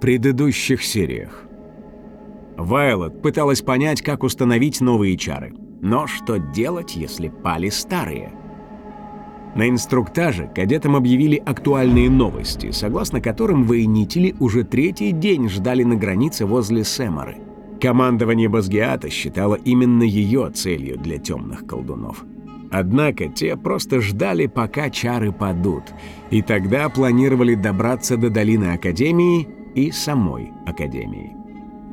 Предыдущих сериях Вайлот пыталась понять, как установить новые чары. Но что делать, если пали старые – на инструктаже кадетам объявили актуальные новости, согласно которым военители уже третий день ждали на границе возле Сэморы. Командование Базгиата считало именно ее целью для темных колдунов. Однако те просто ждали, пока чары падут, и тогда планировали добраться до долины Академии и самой Академии.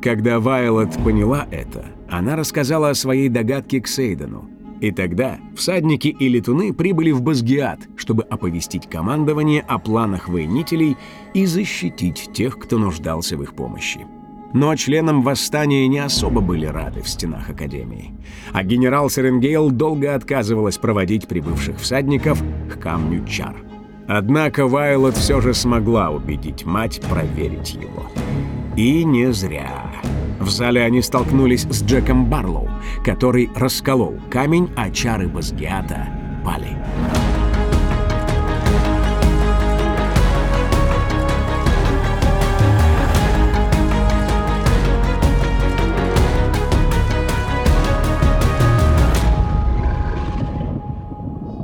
Когда Вайлот поняла это, она рассказала о своей догадке к Сейдену, и тогда всадники и летуны прибыли в Базгиат, чтобы оповестить командование о планах военителей и защитить тех, кто нуждался в их помощи. Но членам восстания не особо были рады в стенах Академии. А генерал Серенгейл долго отказывалась проводить прибывших всадников к камню чар. Однако Вайлот все же смогла убедить мать проверить его. И не зря. В зале они столкнулись с Джеком Барлоу, который расколол камень, а чары Базгиата пали.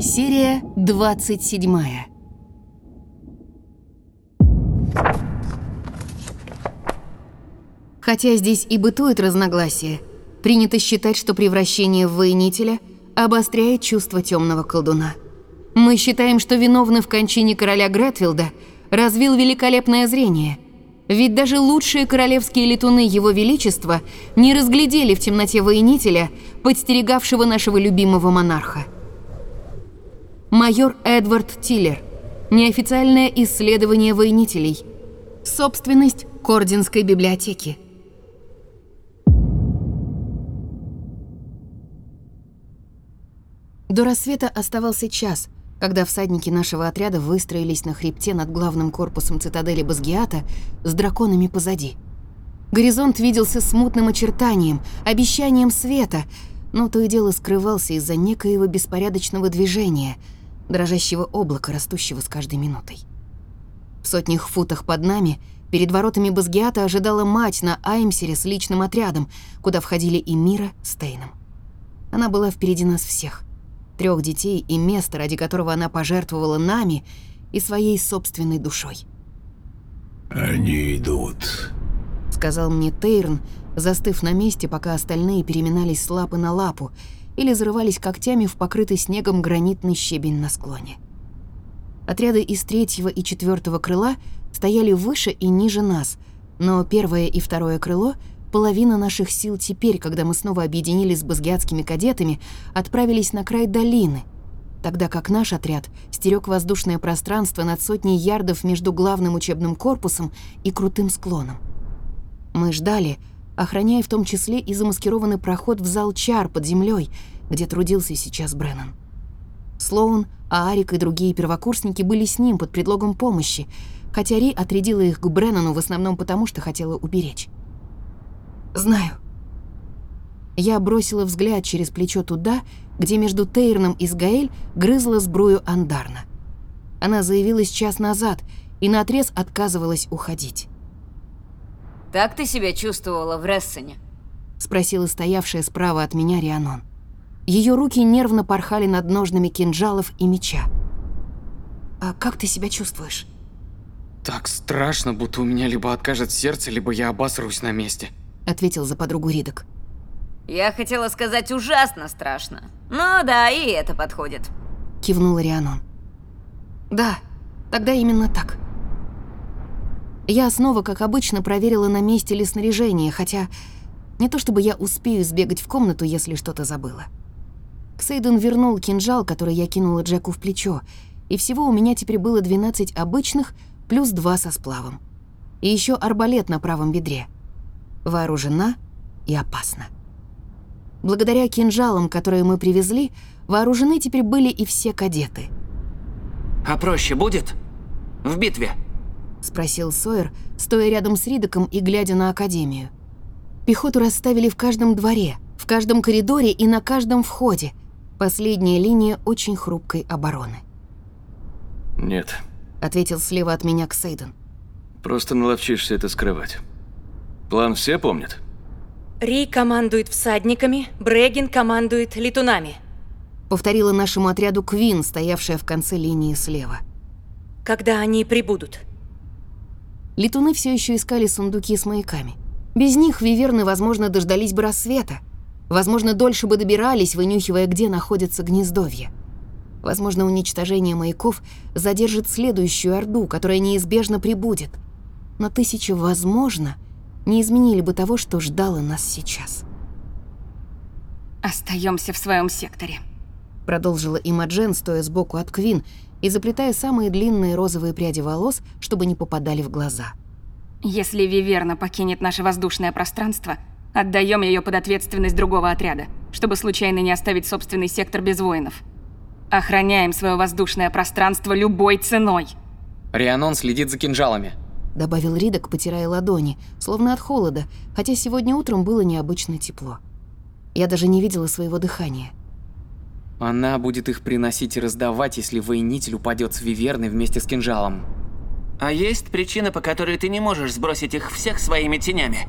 Серия 27 Хотя здесь и бытует разногласие, принято считать, что превращение в воинителя обостряет чувство темного колдуна. Мы считаем, что виновный в кончине короля Гретвилда развил великолепное зрение, ведь даже лучшие королевские летуны Его Величества не разглядели в темноте воинителя, подстерегавшего нашего любимого монарха. Майор Эдвард Тиллер. Неофициальное исследование воинителей. Собственность Кординской библиотеки. До рассвета оставался час, когда всадники нашего отряда выстроились на хребте над главным корпусом цитадели Базгиата с драконами позади. Горизонт виделся смутным очертанием, обещанием света, но то и дело скрывался из-за некоего беспорядочного движения, дрожащего облака, растущего с каждой минутой. В сотнях футах под нами, перед воротами Базгиата, ожидала мать на Аймсере с личным отрядом, куда входили и Мира с Тейном. Она была впереди нас всех трех детей и место, ради которого она пожертвовала нами и своей собственной душой. «Они идут», — сказал мне Тейрн, застыв на месте, пока остальные переминались с лапы на лапу или зарывались когтями в покрытый снегом гранитный щебень на склоне. Отряды из третьего и четвертого крыла стояли выше и ниже нас, но первое и второе крыло — Половина наших сил теперь, когда мы снова объединились с базгиатскими кадетами, отправились на край долины, тогда как наш отряд стерег воздушное пространство над сотней ярдов между главным учебным корпусом и крутым склоном. Мы ждали, охраняя в том числе и замаскированный проход в зал чар под землей, где трудился сейчас Бреннан. Слоун, Аарик и другие первокурсники были с ним под предлогом помощи, хотя Ри отрядила их к Бреннану в основном потому, что хотела уберечь. «Знаю». Я бросила взгляд через плечо туда, где между Тейрном и Сгаэль грызла сбрую Андарна. Она заявилась час назад и наотрез отказывалась уходить. «Так ты себя чувствовала в Рессене?» — спросила стоявшая справа от меня Рианон. Ее руки нервно порхали над ножными кинжалов и меча. «А как ты себя чувствуешь?» «Так страшно, будто у меня либо откажет сердце, либо я обосрусь на месте», — ответил за подругу Ридок. «Я хотела сказать ужасно страшно. Но да, и это подходит», — кивнула Рианон. «Да, тогда именно так». Я снова, как обычно, проверила, на месте ли снаряжение, хотя не то чтобы я успею сбегать в комнату, если что-то забыла. Ксейден вернул кинжал, который я кинула Джеку в плечо, и всего у меня теперь было 12 обычных плюс 2 со сплавом. и еще арбалет на правом бедре. Вооружена и опасна. Благодаря кинжалам, которые мы привезли, вооружены теперь были и все кадеты. А проще будет? В битве? Спросил Сойер, стоя рядом с Ридоком и глядя на Академию. Пехоту расставили в каждом дворе, в каждом коридоре и на каждом входе. Последняя линия очень хрупкой обороны. Нет, Ответил слева от меня Ксейден. просто наловчишься это скрывать. План все помнят? Ри командует всадниками, Брегин командует летунами. Повторила нашему отряду Квин, стоявшая в конце линии слева. Когда они прибудут? Летуны все еще искали сундуки с маяками. Без них виверны, возможно, дождались бы рассвета. Возможно, дольше бы добирались, вынюхивая, где находится гнездовье. Возможно, уничтожение маяков задержит следующую орду, которая неизбежно прибудет. Но тысячи «возможно» не изменили бы того, что ждало нас сейчас. Остаемся в своем секторе. Продолжила Имаджен, стоя сбоку от Квин и заплетая самые длинные розовые пряди волос, чтобы не попадали в глаза. Если Виверна покинет наше воздушное пространство, отдаем ее под ответственность другого отряда, чтобы случайно не оставить собственный сектор без воинов. Охраняем свое воздушное пространство любой ценой. Рианон следит за кинжалами. Добавил Ридок, потирая ладони, словно от холода, хотя сегодня утром было необычно тепло. Я даже не видела своего дыхания. Она будет их приносить и раздавать, если воинитель упадет с Виверны вместе с кинжалом. А есть причина, по которой ты не можешь сбросить их всех своими тенями?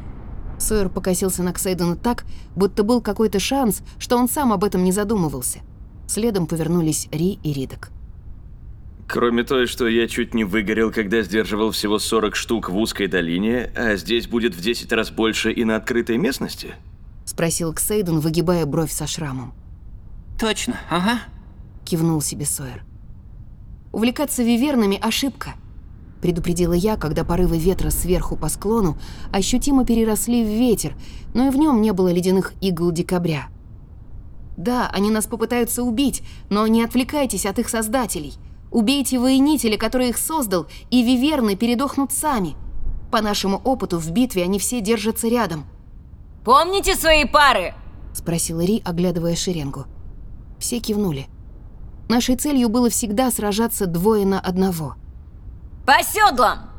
Сойер покосился на Ксейдена так, будто был какой-то шанс, что он сам об этом не задумывался. Следом повернулись Ри и Ридок. Кроме той, что я чуть не выгорел, когда сдерживал всего 40 штук в узкой долине, а здесь будет в 10 раз больше и на открытой местности? Спросил Ксейден, выгибая бровь со шрамом. Точно, ага. Кивнул себе Сойер. Увлекаться вивернами – ошибка. Предупредила я, когда порывы ветра сверху по склону ощутимо переросли в ветер, но и в нем не было ледяных игл декабря. Да, они нас попытаются убить, но не отвлекайтесь от их создателей. Убейте воинителя, который их создал, и виверны передохнут сами. По нашему опыту в битве они все держатся рядом. Помните свои пары? Спросила Ри, оглядывая шеренгу. Все кивнули. Нашей целью было всегда сражаться двое на одного. По седлам!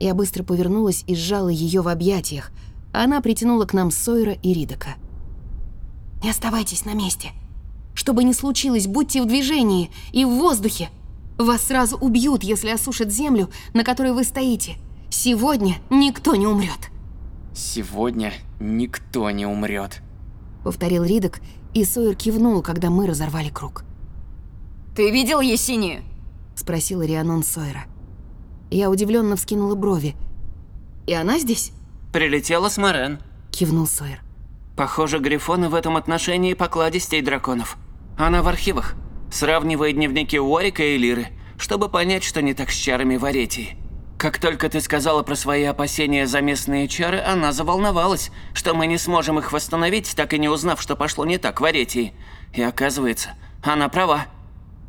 Я быстро повернулась и сжала ее в объятиях, а она притянула к нам Сойера и Ридока. «Не оставайтесь на месте. Что бы ни случилось, будьте в движении и в воздухе. Вас сразу убьют, если осушат землю, на которой вы стоите. Сегодня никто не умрет», Сегодня никто не умрет. — повторил Ридок, и Сойер кивнул, когда мы разорвали круг. Ты видел Есинию? — спросил Рианон Сойера. Я удивленно вскинула брови. «И она здесь?» Прилетела с Морен. — кивнул Сойер. Похоже, грифоны в этом отношении покладистей драконов. Она в архивах. Сравнивает дневники Уорика и Лиры, чтобы понять, что не так с чарами в Аретии. Как только ты сказала про свои опасения за местные чары, она заволновалась, что мы не сможем их восстановить, так и не узнав, что пошло не так в Аретии. И оказывается, она права.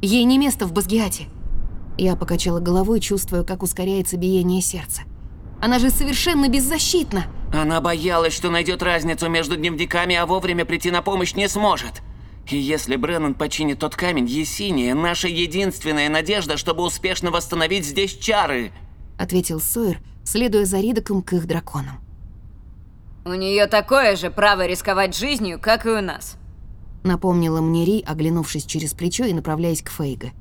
Ей не место в Базгиате. Я покачала головой, чувствуя, как ускоряется биение сердца. Она же совершенно беззащитна. Она боялась, что найдет разницу между дневниками, а вовремя прийти на помощь не сможет. И если Бреннан починит тот камень, Есения – наша единственная надежда, чтобы успешно восстановить здесь чары. Ответил Сойер, следуя за Ридоком к их драконам. У нее такое же право рисковать жизнью, как и у нас. Напомнила мне Ри, оглянувшись через плечо и направляясь к Фейга.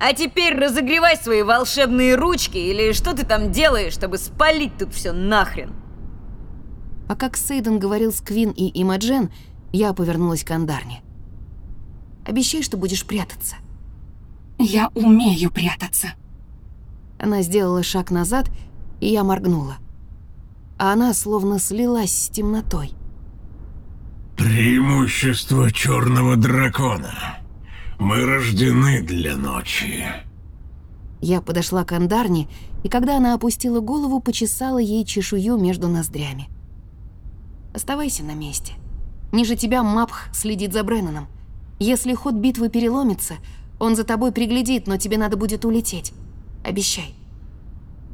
А теперь разогревай свои волшебные ручки или что ты там делаешь, чтобы спалить тут все нахрен. Пока Ксейден говорил с Квин и Имаджен, я повернулась к Андарне. «Обещай, что будешь прятаться». Я умею прятаться. Она сделала шаг назад, и я моргнула. А она словно слилась с темнотой. Преимущество черного дракона. Мы рождены для ночи. Я подошла к Андарне, и когда она опустила голову, почесала ей чешую между ноздрями. «Оставайся на месте. Ниже тебя Мапх следит за Бреннаном. Если ход битвы переломится, он за тобой приглядит, но тебе надо будет улететь. Обещай».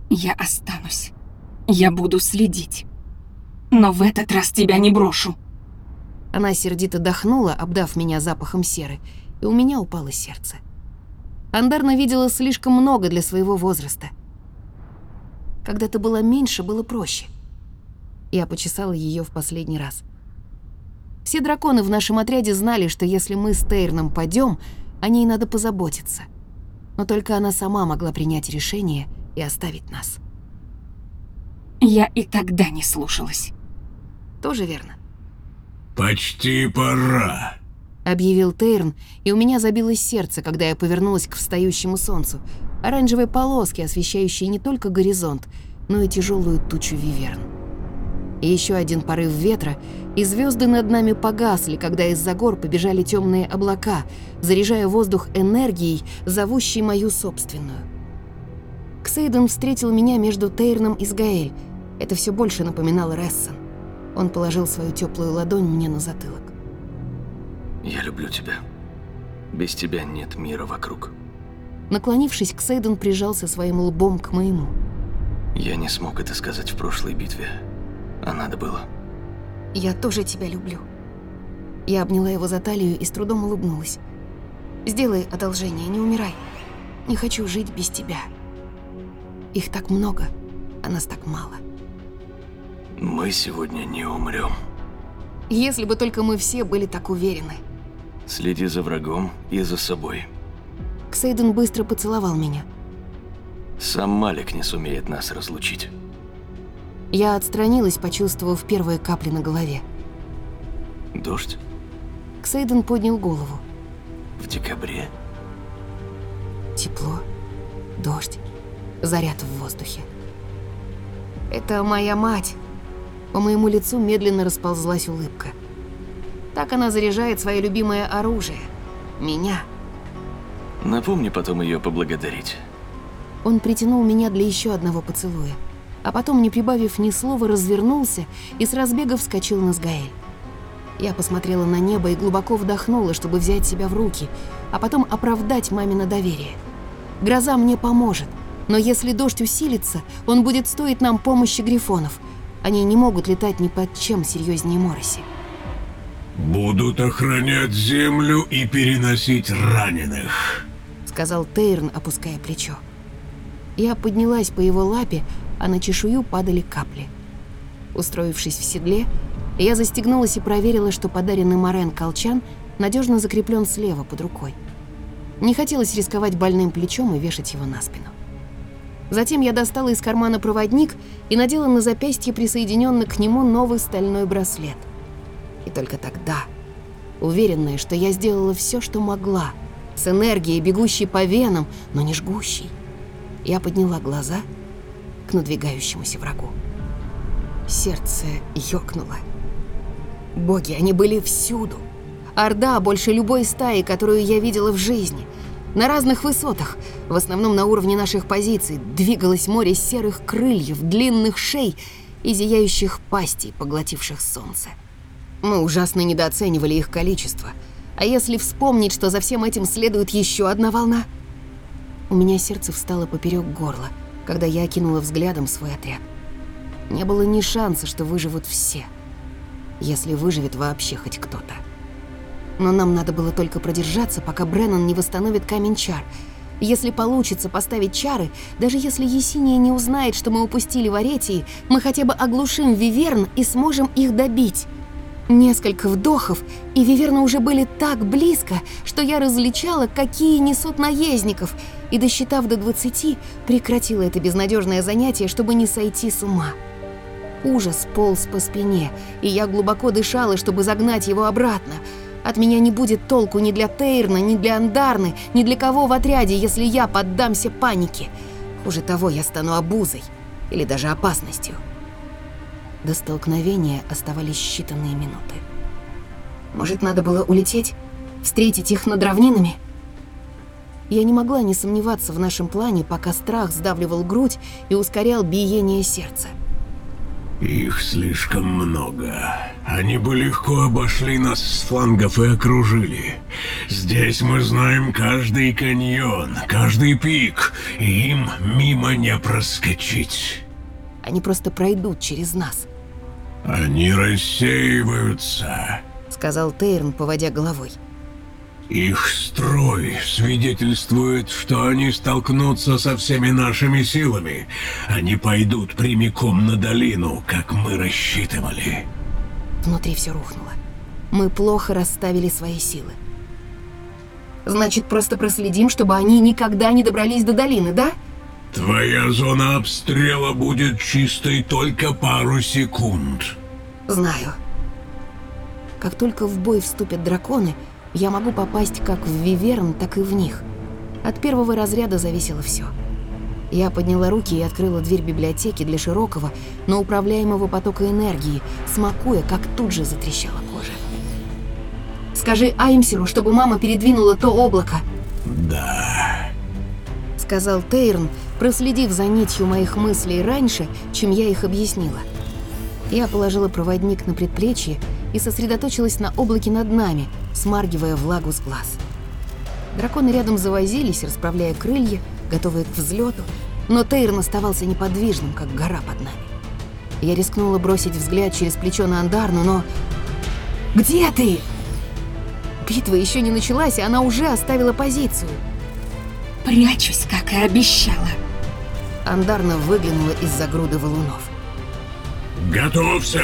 Я останусь. Я буду следить. Но в этот раз тебя не брошу. Она сердито дохнула, обдав меня запахом серы, и у меня упало сердце. Андарна видела слишком много для своего возраста. Когда ты была меньше, было проще. Я почесала ее в последний раз. Все драконы в нашем отряде знали, что если мы с Тейрном пойдем, о ней надо позаботиться. Но только она сама могла принять решение и оставить нас. Я и тогда не слушалась. Тоже верно. «Почти пора», — объявил Тейрн, и у меня забилось сердце, когда я повернулась к встающему солнцу, оранжевой полоски, освещающей не только горизонт, но и тяжелую тучу виверн. И еще один порыв ветра, и звезды над нами погасли, когда из-за гор побежали темные облака, заряжая воздух энергией, зовущей мою собственную. Ксейден встретил меня между Тейрном и Сгаэль. Это все больше напоминало Рессон. Он положил свою теплую ладонь мне на затылок. Я люблю тебя. Без тебя нет мира вокруг. Наклонившись, Ксейден прижался своим лбом к моему. Я не смог это сказать в прошлой битве, а надо было. Я тоже тебя люблю. Я обняла его за талию и с трудом улыбнулась. Сделай одолжение, не умирай. Не хочу жить без тебя. Их так много, а нас так мало. Мы сегодня не умрем. Если бы только мы все были так уверены. Следи за врагом и за собой. Ксейден быстро поцеловал меня. Сам Малик не сумеет нас разлучить. Я отстранилась, почувствовав первые капли на голове. Дождь? Ксейден поднял голову. В декабре? Тепло, дождь, заряд в воздухе. Это моя мать. По моему лицу медленно расползлась улыбка. Так она заряжает свое любимое оружие. Меня. Напомни потом ее поблагодарить. Он притянул меня для еще одного поцелуя, а потом, не прибавив ни слова, развернулся и с разбега вскочил на Сгаэль. Я посмотрела на небо и глубоко вдохнула, чтобы взять себя в руки, а потом оправдать мамино доверие. Гроза мне поможет, но если дождь усилится, он будет стоить нам помощи грифонов. Они не могут летать ни под чем серьезнее Мороси. «Будут охранять землю и переносить раненых», — сказал Тейрн, опуская плечо. Я поднялась по его лапе, а на чешую падали капли. Устроившись в седле, я застегнулась и проверила, что подаренный Морен колчан надежно закреплен слева под рукой. Не хотелось рисковать больным плечом и вешать его на спину. Затем я достала из кармана проводник и надела на запястье присоединенный к нему новый стальной браслет. И только тогда, уверенная, что я сделала все, что могла, с энергией, бегущей по венам, но не жгущей, я подняла глаза к надвигающемуся врагу. Сердце ёкнуло. Боги, они были всюду. Орда больше любой стаи, которую я видела в жизни. На разных высотах, в основном на уровне наших позиций, двигалось море серых крыльев, длинных шей и зияющих пастей, поглотивших солнце. Мы ужасно недооценивали их количество. А если вспомнить, что за всем этим следует еще одна волна? У меня сердце встало поперек горла, когда я окинула взглядом свой отряд. Не было ни шанса, что выживут все. Если выживет вообще хоть кто-то. Но нам надо было только продержаться, пока Бреннан не восстановит камень чар. Если получится поставить чары, даже если Есения не узнает, что мы упустили в Аретии, мы хотя бы оглушим Виверн и сможем их добить. Несколько вдохов, и Виверны уже были так близко, что я различала, какие несут наездников, и, досчитав до 20, прекратила это безнадежное занятие, чтобы не сойти с ума. Ужас полз по спине, и я глубоко дышала, чтобы загнать его обратно. От меня не будет толку ни для Тейрна, ни для Андарны, ни для кого в отряде, если я поддамся панике. Хуже того, я стану обузой или даже опасностью. До столкновения оставались считанные минуты. Может, надо было улететь? Встретить их над равнинами? Я не могла не сомневаться в нашем плане, пока страх сдавливал грудь и ускорял биение сердца. «Их слишком много», Они бы легко обошли нас с флангов и окружили. Здесь мы знаем каждый каньон, каждый пик, и им мимо не проскочить. Они просто пройдут через нас, Они рассеиваются. сказал Тейрн, поводя головой. Их строй свидетельствует, что они столкнутся со всеми нашими силами. Они пойдут прямиком на долину, как мы рассчитывали. Внутри все рухнуло. Мы плохо расставили свои силы. Значит, просто проследим, чтобы они никогда не добрались до долины, да? Твоя зона обстрела будет чистой только пару секунд. Знаю. Как только в бой вступят драконы, я могу попасть как в Виверн, так и в них. От первого разряда зависело все. Я подняла руки и открыла дверь библиотеки для широкого, но управляемого потока энергии, смакуя, как тут же затрещала кожа. «Скажи Аймсеру, чтобы мама передвинула то облако», Да. — сказал Тейрн, проследив за нитью моих мыслей раньше, чем я их объяснила. Я положила проводник на предплечье и сосредоточилась на облаке над нами, смаргивая влагу с глаз. Драконы рядом завозились, расправляя крылья, готовые к взлету, но Тейрн оставался неподвижным, как гора под нами. Я рискнула бросить взгляд через плечо на Андарну, но... «Где ты?» Битва еще не началась, и она уже оставила позицию. Прячусь, как и обещала. Андарна выглянула из-за груды валунов. Готовься!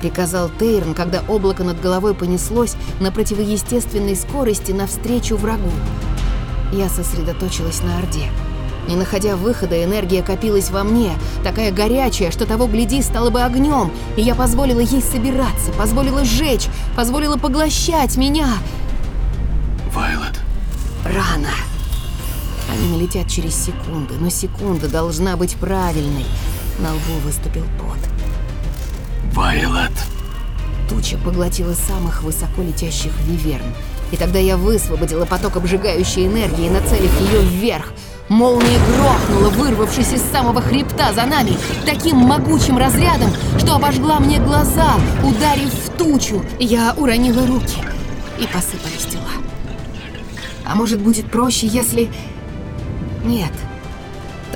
Приказал Тейрон, когда облако над головой понеслось на противоестественной скорости навстречу врагу. Я сосредоточилась на Орде. Не находя выхода, энергия копилась во мне, такая горячая, что того гляди стало бы огнем, и я позволила ей собираться, позволила сжечь, позволила поглощать меня. Вайлот. Рано. Они налетят через секунды, но секунда должна быть правильной. На лбу выступил пот. Вайлот. Туча поглотила самых высоко летящих виверн. И тогда я высвободила поток обжигающей энергии, нацелив ее вверх. Молния грохнула, вырвавшись из самого хребта за нами, таким могучим разрядом, что обожгла мне глаза, ударив в тучу. Я уронила руки, и посыпались тела. А может, будет проще, если... Нет.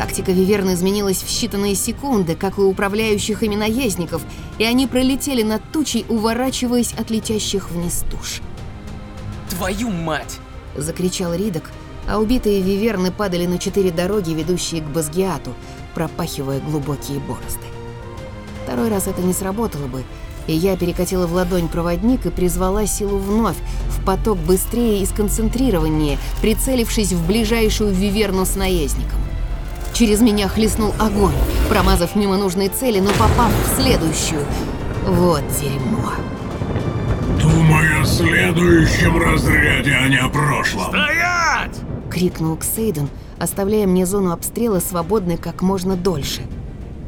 Тактика Виверны изменилась в считанные секунды, как у управляющих ими наездников, и они пролетели над тучей, уворачиваясь от летящих вниз туш. Твою мать! Закричал Ридок, а убитые Виверны падали на четыре дороги, ведущие к Базгиату, пропахивая глубокие борозды. Второй раз это не сработало бы, и я перекатила в ладонь проводник и призвала силу вновь, в поток быстрее и сконцентрированнее, прицелившись в ближайшую Виверну с наездником. Через меня хлестнул огонь, промазав мимо нужной цели, но попав в следующую. Вот дерьмо. Думай о следующем разряде, а не о прошлом. крикнул Ксейден, оставляя мне зону обстрела свободной как можно дольше.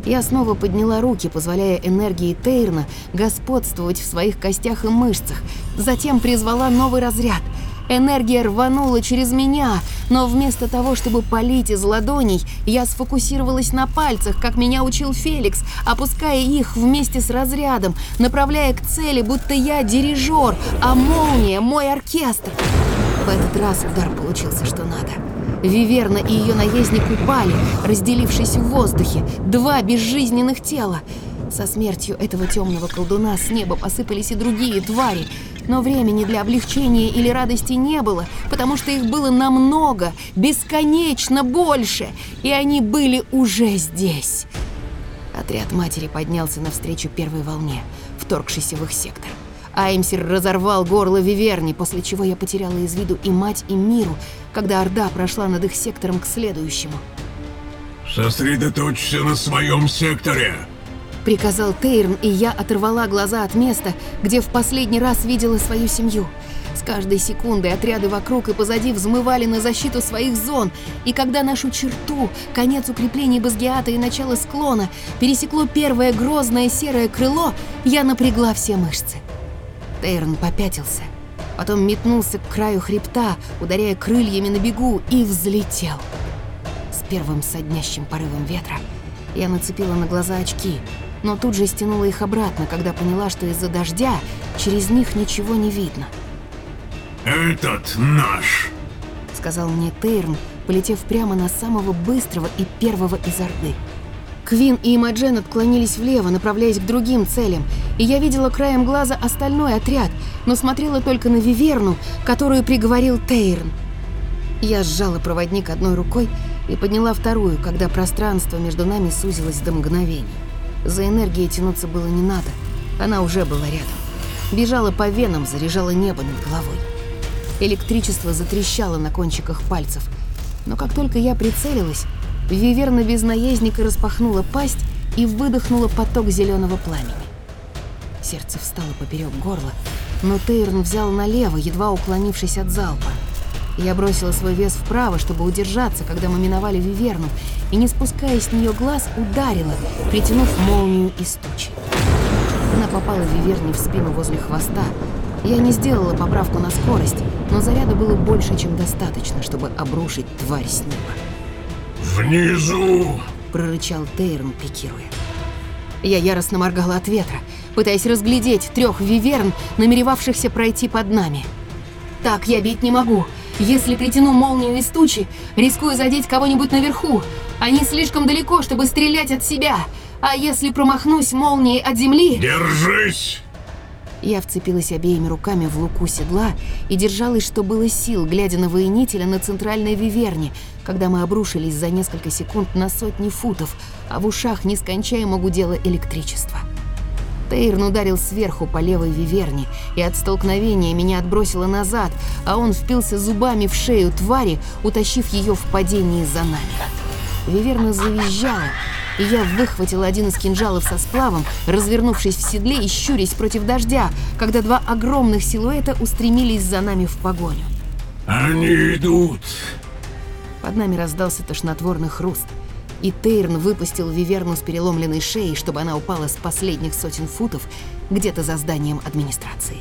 Я снова подняла руки, позволяя энергии Тейрна господствовать в своих костях и мышцах. Затем призвала новый разряд. Энергия рванула через меня, но вместо того, чтобы палить из ладоней, я сфокусировалась на пальцах, как меня учил Феликс, опуская их вместе с разрядом, направляя к цели, будто я дирижер, а молния — мой оркестр. В этот раз удар получился что надо. Виверна и ее наездник упали, разделившись в воздухе, два безжизненных тела. Со смертью этого темного колдуна с неба посыпались и другие твари, но времени для облегчения или радости не было, потому что их было намного, бесконечно больше, и они были уже здесь. Отряд матери поднялся навстречу первой волне, вторгшейся в их сектор. Аймсер разорвал горло Виверни, после чего я потеряла из виду и мать, и миру, когда Орда прошла над их сектором к следующему. Сосредоточься на своем секторе. Приказал Тейрн, и я оторвала глаза от места, где в последний раз видела свою семью. С каждой секундой отряды вокруг и позади взмывали на защиту своих зон, и когда нашу черту, конец укреплений Базгиата и начало склона, пересекло первое грозное серое крыло, я напрягла все мышцы. Тейрн попятился, потом метнулся к краю хребта, ударяя крыльями на бегу, и взлетел. С первым соднящим порывом ветра я нацепила на глаза очки, но тут же стянула их обратно, когда поняла, что из-за дождя через них ничего не видно. «Этот наш!» — сказал мне Тейрн, полетев прямо на самого быстрого и первого из Орды. Квин и Имаджен отклонились влево, направляясь к другим целям, и я видела краем глаза остальной отряд, но смотрела только на Виверну, которую приговорил Тейрн. Я сжала проводник одной рукой и подняла вторую, когда пространство между нами сузилось до мгновений. За энергией тянуться было не надо, она уже была рядом. Бежала по венам, заряжала небо над головой. Электричество затрещало на кончиках пальцев, но как только я прицелилась, Виверна без наездника распахнула пасть и выдохнула поток зеленого пламени. Сердце встало поперек горла, но Тейрн взял налево, едва уклонившись от залпа. Я бросила свой вес вправо, чтобы удержаться, когда мы миновали Виверну, и, не спуская с нее глаз, ударила, притянув молнию из тучи. Она попала Виверне в спину возле хвоста. Я не сделала поправку на скорость, но заряда было больше, чем достаточно, чтобы обрушить тварь с неба. «Внизу!» — прорычал Тейрон, пикируя. Я яростно моргала от ветра, пытаясь разглядеть трех виверн, намеревавшихся пройти под нами. «Так я бить не могу. Если притяну молнию из тучи, рискую задеть кого-нибудь наверху. Они слишком далеко, чтобы стрелять от себя. А если промахнусь молнией от земли...» «Держись!» Я вцепилась обеими руками в луку седла и держалась, что было сил, глядя на воинителя на центральной виверне, когда мы обрушились за несколько секунд на сотни футов, а в ушах нескончаемо гудело электричество. Тейрн ударил сверху по левой виверне, и от столкновения меня отбросило назад, а он впился зубами в шею твари, утащив ее в падении за нами. Виверна завизжала, и я выхватила один из кинжалов со сплавом, развернувшись в седле и щурясь против дождя, когда два огромных силуэта устремились за нами в погоню. «Они идут!» Под нами раздался тошнотворный хруст, и Тейрн выпустил Виверну с переломленной шеей, чтобы она упала с последних сотен футов где-то за зданием администрации.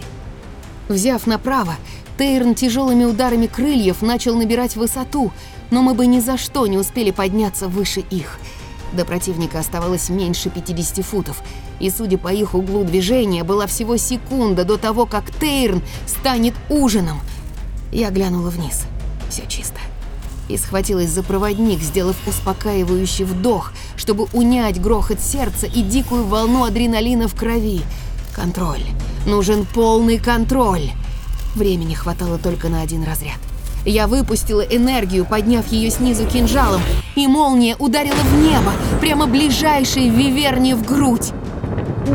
Взяв направо, Тейрн тяжелыми ударами крыльев начал набирать высоту, но мы бы ни за что не успели подняться выше их — до противника оставалось меньше 50 футов, и, судя по их углу движения, была всего секунда до того, как Тейрн станет ужином. Я глянула вниз. Все чисто. И схватилась за проводник, сделав успокаивающий вдох, чтобы унять грохот сердца и дикую волну адреналина в крови. Контроль. Нужен полный контроль. Времени хватало только на один разряд. Я выпустила энергию, подняв ее снизу кинжалом, и молния ударила в небо, прямо ближайшей виверне в грудь.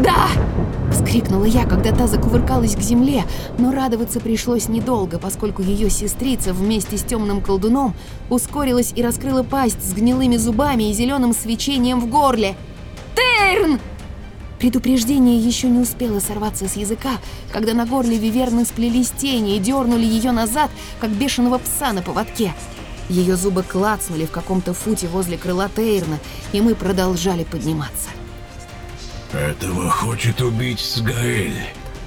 «Да!» — вскрикнула я, когда та закувыркалась к земле, но радоваться пришлось недолго, поскольку ее сестрица вместе с темным колдуном ускорилась и раскрыла пасть с гнилыми зубами и зеленым свечением в горле. «Терн!» Предупреждение еще не успело сорваться с языка, когда на горле Виверны сплелись тени и дернули ее назад, как бешеного пса на поводке. Ее зубы клацнули в каком-то футе возле крыла Тейрна, и мы продолжали подниматься. «Этого хочет убить Сгаэль.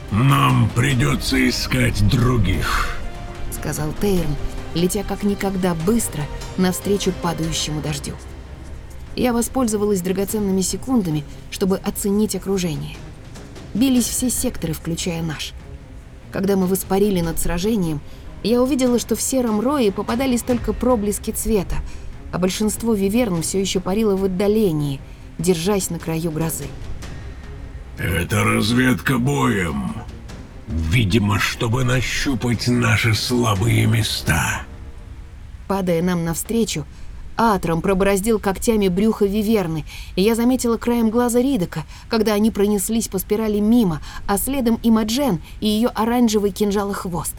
Нам придется искать других», — сказал Тейрн, летя как никогда быстро навстречу падающему дождю. Я воспользовалась драгоценными секундами, чтобы оценить окружение. Бились все секторы, включая наш. Когда мы воспарили над сражением, я увидела, что в сером рое попадались только проблески цвета, а большинство виверн все еще парило в отдалении, держась на краю грозы. «Это разведка боем. Видимо, чтобы нащупать наши слабые места». Падая нам навстречу, Атром пробороздил когтями брюхо Виверны, и я заметила краем глаза Ридока, когда они пронеслись по спирали мимо, а следом и Маджен, и ее оранжевый кинжал-хвост.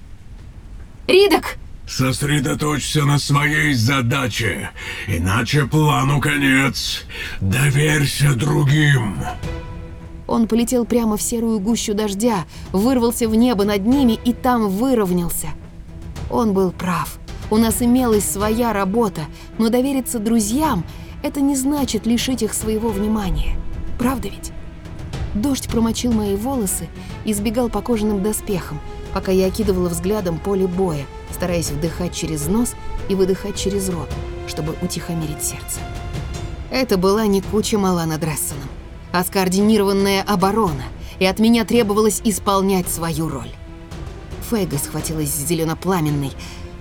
«Ридок!» Сосредоточься на своей задаче, иначе плану конец. Доверься другим. Он полетел прямо в серую гущу дождя, вырвался в небо над ними и там выровнялся. Он был прав. У нас имелась своя работа, но довериться друзьям – это не значит лишить их своего внимания. Правда ведь? Дождь промочил мои волосы и сбегал по кожаным доспехам, пока я окидывала взглядом поле боя, стараясь вдыхать через нос и выдыхать через рот, чтобы утихомирить сердце. Это была не куча мала над Рессоном. А скоординированная оборона, и от меня требовалось исполнять свою роль. Фейга схватилась с зеленопламенной,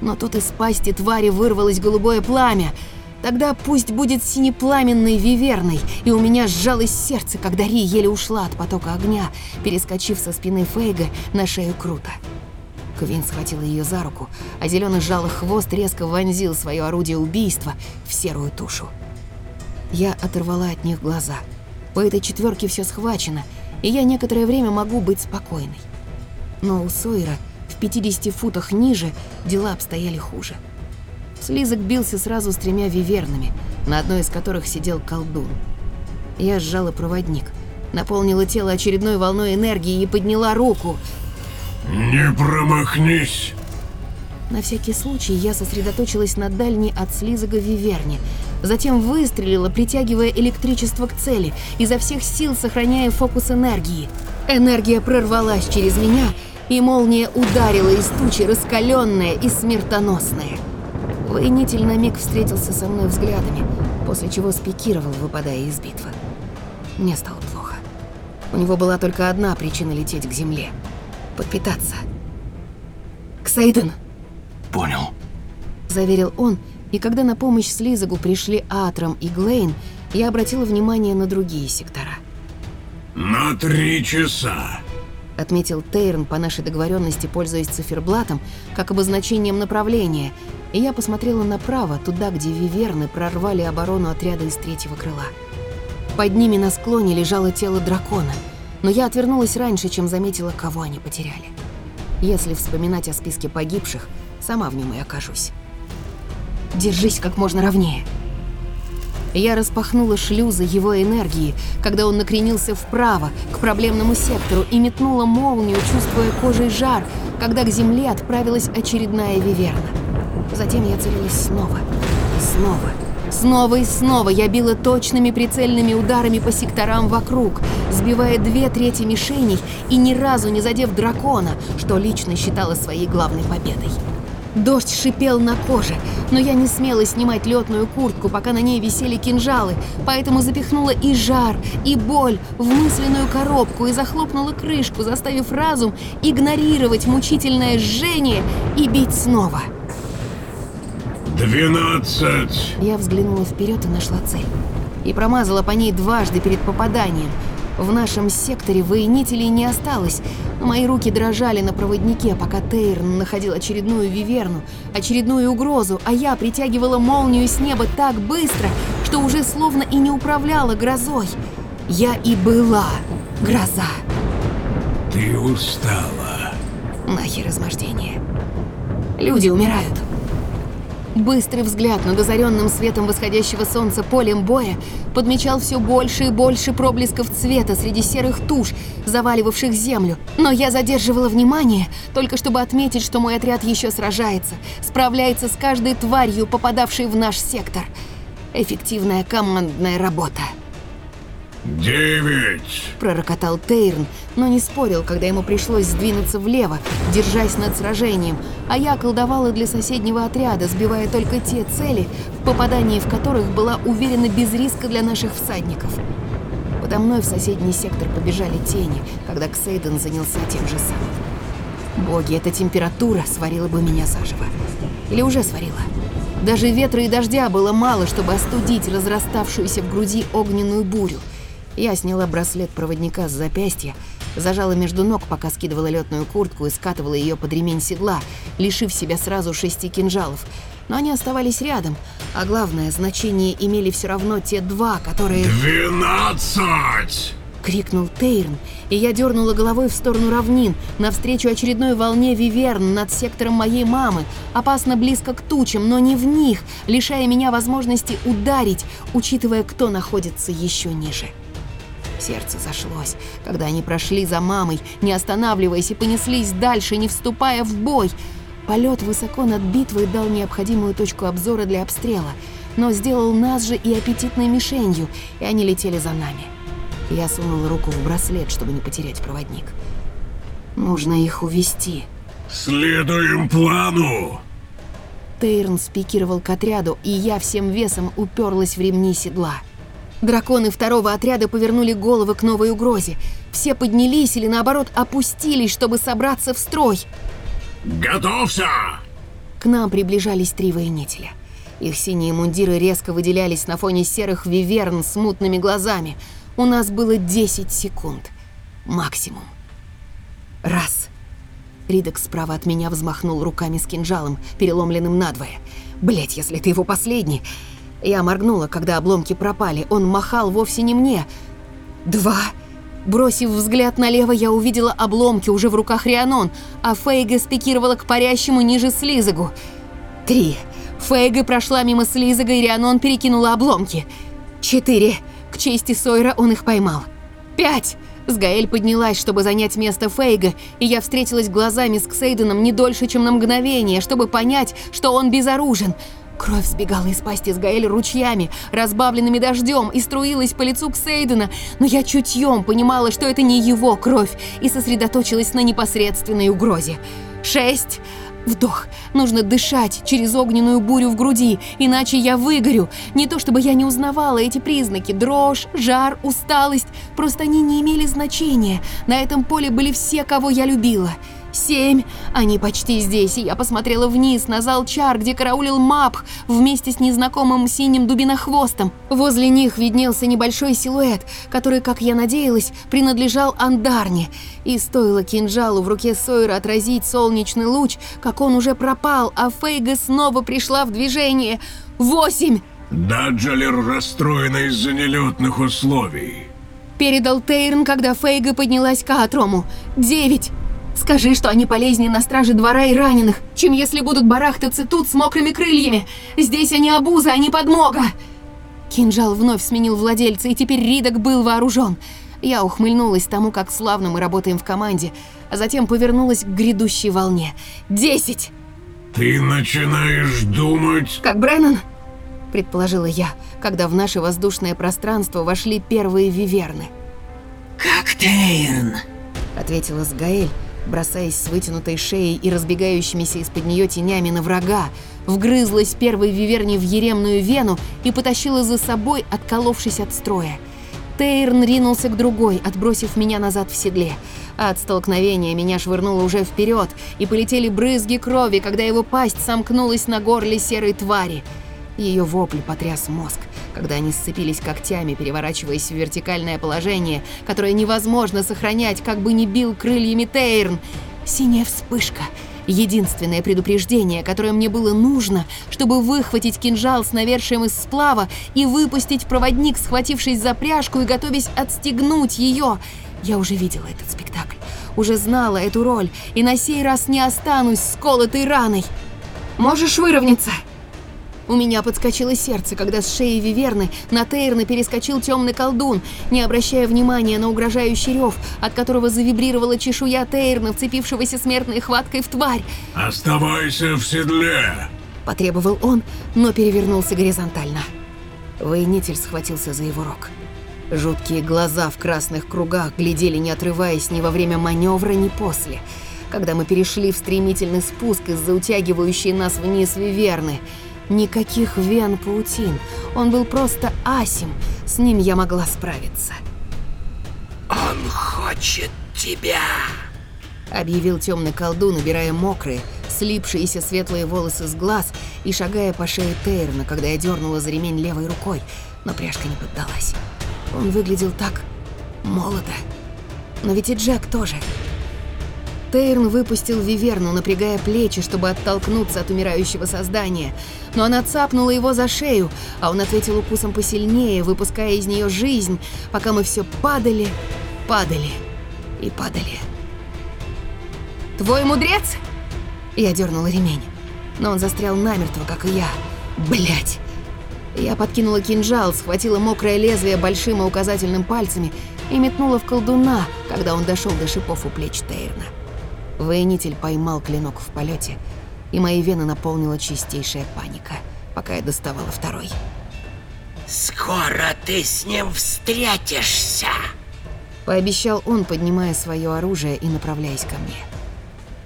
но тут из пасти твари вырвалось голубое пламя. Тогда пусть будет синепламенной виверной, и у меня сжалось сердце, когда Ри еле ушла от потока огня, перескочив со спины Фейга на шею Крута. Квин схватила ее за руку, а зеленый сжалый хвост резко вонзил свое орудие убийства в серую тушу. Я оторвала от них глаза. У этой четверки все схвачено, и я некоторое время могу быть спокойной. Но у Сойера в 50 футах ниже дела обстояли хуже. Слизок бился сразу с тремя вивернами, на одной из которых сидел колдун. Я сжала проводник, наполнила тело очередной волной энергии и подняла руку. Не промахнись! На всякий случай я сосредоточилась на дальней от слизога виверне, затем выстрелила, притягивая электричество к цели, изо всех сил сохраняя фокус энергии. Энергия прорвалась через меня, и молния ударила из тучи, раскаленная и смертоносная. Воинитель на миг встретился со мной взглядами, после чего спикировал, выпадая из битвы. Мне стало плохо. У него была только одна причина лететь к земле — подпитаться. «Ксейден!» Понял. заверил он, и когда на помощь Слизагу пришли Атрам и Глейн, я обратила внимание на другие сектора. На три часа. Отметил Тейрон по нашей договоренности, пользуясь циферблатом, как обозначением направления, и я посмотрела направо, туда, где виверны прорвали оборону отряда из третьего крыла. Под ними на склоне лежало тело дракона, но я отвернулась раньше, чем заметила, кого они потеряли. Если вспоминать о списке погибших, сама в нем и окажусь. Держись как можно ровнее. Я распахнула шлюзы его энергии, когда он накренился вправо, к проблемному сектору, и метнула молнию, чувствуя кожей жар, когда к земле отправилась очередная виверна. Затем я целилась снова снова. Снова и снова я била точными прицельными ударами по секторам вокруг, сбивая две трети мишеней и ни разу не задев дракона, что лично считала своей главной победой. Дождь шипел на коже, но я не смела снимать летную куртку, пока на ней висели кинжалы, поэтому запихнула и жар, и боль в мысленную коробку и захлопнула крышку, заставив разум игнорировать мучительное жжение и бить снова. Двенадцать. Я взглянула вперед и нашла цель. И промазала по ней дважды перед попаданием. В нашем секторе воинителей не осталось, мои руки дрожали на проводнике, пока Тейрн находил очередную виверну, очередную угрозу, а я притягивала молнию с неба так быстро, что уже словно и не управляла грозой. Я и была гроза. Ты устала. Нахер измождение. Люди умирают. Быстрый взгляд над озаренным светом восходящего солнца полем боя подмечал все больше и больше проблесков цвета среди серых туш, заваливавших землю. Но я задерживала внимание, только чтобы отметить, что мой отряд еще сражается, справляется с каждой тварью, попадавшей в наш сектор. Эффективная командная работа. Девять. Пророкотал Тейрн, но не спорил, когда ему пришлось сдвинуться влево, держась над сражением, а я колдовала для соседнего отряда, сбивая только те цели, в попадании в которых была уверена без риска для наших всадников. Подо мной в соседний сектор побежали тени, когда Ксейден занялся тем же самым. Боги, эта температура сварила бы меня заживо. Или уже сварила. Даже ветра и дождя было мало, чтобы остудить разраставшуюся в груди огненную бурю. Я сняла браслет проводника с запястья, зажала между ног, пока скидывала летную куртку и скатывала ее под ремень седла, лишив себя сразу шести кинжалов. Но они оставались рядом, а главное, значение имели все равно те два, которые... Двенадцать. крикнул Тейрн, и я дернула головой в сторону равнин, навстречу очередной волне виверн над сектором моей мамы, опасно близко к тучам, но не в них, лишая меня возможности ударить, учитывая, кто находится еще ниже. Сердце зашлось, когда они прошли за мамой, не останавливаясь и понеслись дальше, не вступая в бой. Полет высоко над битвой дал необходимую точку обзора для обстрела, но сделал нас же и аппетитной мишенью, и они летели за нами. Я сунула руку в браслет, чтобы не потерять проводник. Нужно их увести. Следуем плану. Тейрн спикировал к отряду, и я всем весом уперлась в ремни седла. Драконы второго отряда повернули головы к новой угрозе. Все поднялись или наоборот опустились, чтобы собраться в строй. «Готовься!» К нам приближались три воинителя. Их синие мундиры резко выделялись на фоне серых виверн с мутными глазами. У нас было 10 секунд. Максимум. Раз. Ридок справа от меня взмахнул руками с кинжалом, переломленным надвое. Блять, если ты его последний. Я моргнула, когда обломки пропали. Он махал вовсе не мне. Два. Бросив взгляд налево, я увидела обломки уже в руках Рианон, а Фейга спикировала к парящему ниже Слизагу. Три. Фейга прошла мимо Слизага, и Рианон перекинула обломки. Четыре. К чести Сойра он их поймал. Пять. Сгаэль поднялась, чтобы занять место Фейга, и я встретилась глазами с Ксейденом не дольше, чем на мгновение, чтобы понять, что он безоружен. Кровь сбегала из пасти Сгаэль ручьями, разбавленными дождем, и струилась по лицу Ксейдена, но я чутьем понимала, что это не его кровь, и сосредоточилась на непосредственной угрозе. Шесть. Вдох. Нужно дышать через огненную бурю в груди, иначе я выгорю. Не то чтобы я не узнавала эти признаки. Дрожь, жар, усталость. Просто они не имели значения. На этом поле были все, кого я любила. Семь. Они почти здесь, и я посмотрела вниз на зал чар, где караулил Мапх вместе с незнакомым синим дубинохвостом. Возле них виднелся небольшой силуэт, который, как я надеялась, принадлежал Андарне. И стоило кинжалу в руке Сойера отразить солнечный луч, как он уже пропал, а Фейга снова пришла в движение. Восемь. Даджалер расстроена из-за нелетных условий. Передал Тейрн, когда Фейга поднялась к Атрому. Девять. Скажи, что они полезнее на страже двора и раненых, чем если будут барахтаться тут с мокрыми крыльями. Здесь они обуза, а не подмога. Кинжал вновь сменил владельца, и теперь Ридок был вооружен. Я ухмыльнулась тому, как славно мы работаем в команде, а затем повернулась к грядущей волне. Десять! Ты начинаешь думать... Как Бреннан? Предположила я, когда в наше воздушное пространство вошли первые виверны. Как Тейрн, ответила Сгаэль, бросаясь с вытянутой шеей и разбегающимися из-под нее тенями на врага, вгрызлась первой виверни в еремную вену и потащила за собой, отколовшись от строя. Тейрн ринулся к другой, отбросив меня назад в седле. От столкновения меня швырнуло уже вперед, и полетели брызги крови, когда его пасть сомкнулась на горле серой твари. Ее вопль потряс мозг, когда они сцепились когтями, переворачиваясь в вертикальное положение, которое невозможно сохранять, как бы ни бил крыльями Тейрн. Синяя вспышка. Единственное предупреждение, которое мне было нужно, чтобы выхватить кинжал с навершием из сплава и выпустить проводник, схватившись за пряжку и готовясь отстегнуть ее. Я уже видела этот спектакль, уже знала эту роль, и на сей раз не останусь сколотой раной. «Можешь выровняться?» У меня подскочило сердце, когда с шеи Виверны на Тейрна перескочил темный колдун, не обращая внимания на угрожающий рев, от которого завибрировала чешуя Тейрна, вцепившегося смертной хваткой в тварь. «Оставайся в седле!» – потребовал он, но перевернулся горизонтально. Воинитель схватился за его рог. Жуткие глаза в красных кругах глядели, не отрываясь ни во время маневра, ни после. Когда мы перешли в стремительный спуск из-за утягивающей нас вниз Виверны – Никаких вен паутин. Он был просто Асим. С ним я могла справиться. «Он хочет тебя!» Объявил темный колдун, убирая мокрые, слипшиеся светлые волосы с глаз и шагая по шее Тейрна, когда я дернула за ремень левой рукой, но пряжка не поддалась. Он выглядел так молодо. Но ведь и Джек тоже. Тейрн выпустил Виверну, напрягая плечи, чтобы оттолкнуться от умирающего создания, но она цапнула его за шею, а он ответил укусом посильнее, выпуская из нее жизнь, пока мы все падали, падали и падали. «Твой мудрец?» Я дернула ремень, но он застрял намертво, как и я. Блять! Я подкинула кинжал, схватила мокрое лезвие большим и указательным пальцами и метнула в колдуна, когда он дошел до шипов у плеч Тейрна. Воинитель поймал клинок в полете, и мои вены наполнила чистейшая паника, пока я доставала второй. «Скоро ты с ним встретишься!» Пообещал он, поднимая свое оружие и направляясь ко мне.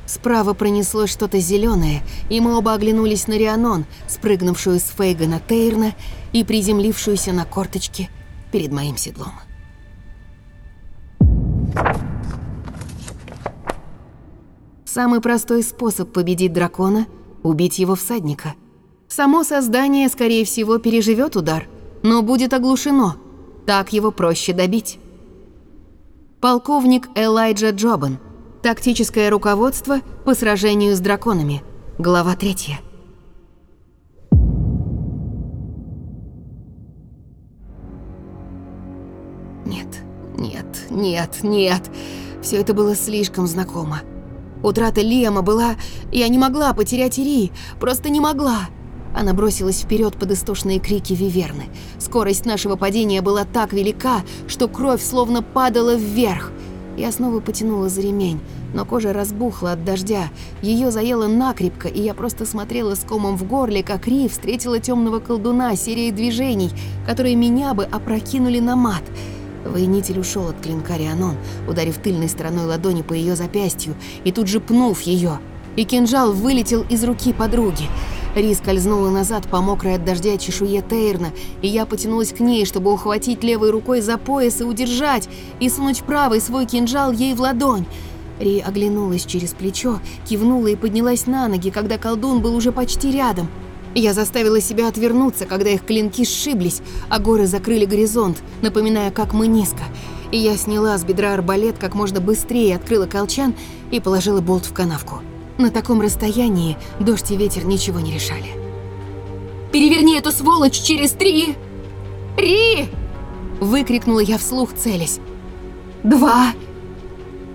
Справа пронеслось что-то зеленое, и мы оба оглянулись на Рианон, спрыгнувшую с Фейга на Тейрна и приземлившуюся на корточки перед моим седлом. Самый простой способ победить дракона — убить его всадника. Само создание, скорее всего, переживет удар, но будет оглушено. Так его проще добить. Полковник Элайджа Джобан. Тактическое руководство по сражению с драконами. Глава третья. Нет, нет, нет, нет. Все это было слишком знакомо. Утрата Лиама была... Я не могла потерять Ири, просто не могла. Она бросилась вперед под истошные крики Виверны. Скорость нашего падения была так велика, что кровь словно падала вверх. Я снова потянула за ремень, но кожа разбухла от дождя. Ее заело накрепко, и я просто смотрела с комом в горле, как Ри встретила темного колдуна серией движений, которые меня бы опрокинули на мат. Воинитель ушел от клинка Рианон, ударив тыльной стороной ладони по ее запястью и тут же пнув ее. И кинжал вылетел из руки подруги. Ри скользнула назад по мокрой от дождя чешуе Тейрна, и я потянулась к ней, чтобы ухватить левой рукой за пояс и удержать, и сунуть правой свой кинжал ей в ладонь. Ри оглянулась через плечо, кивнула и поднялась на ноги, когда колдун был уже почти рядом. Я заставила себя отвернуться, когда их клинки сшиблись, а горы закрыли горизонт, напоминая, как мы низко. И я сняла с бедра арбалет как можно быстрее, открыла колчан и положила болт в канавку. На таком расстоянии дождь и ветер ничего не решали. «Переверни эту сволочь через три!» «Ри!» – выкрикнула я вслух, целясь. «Два!»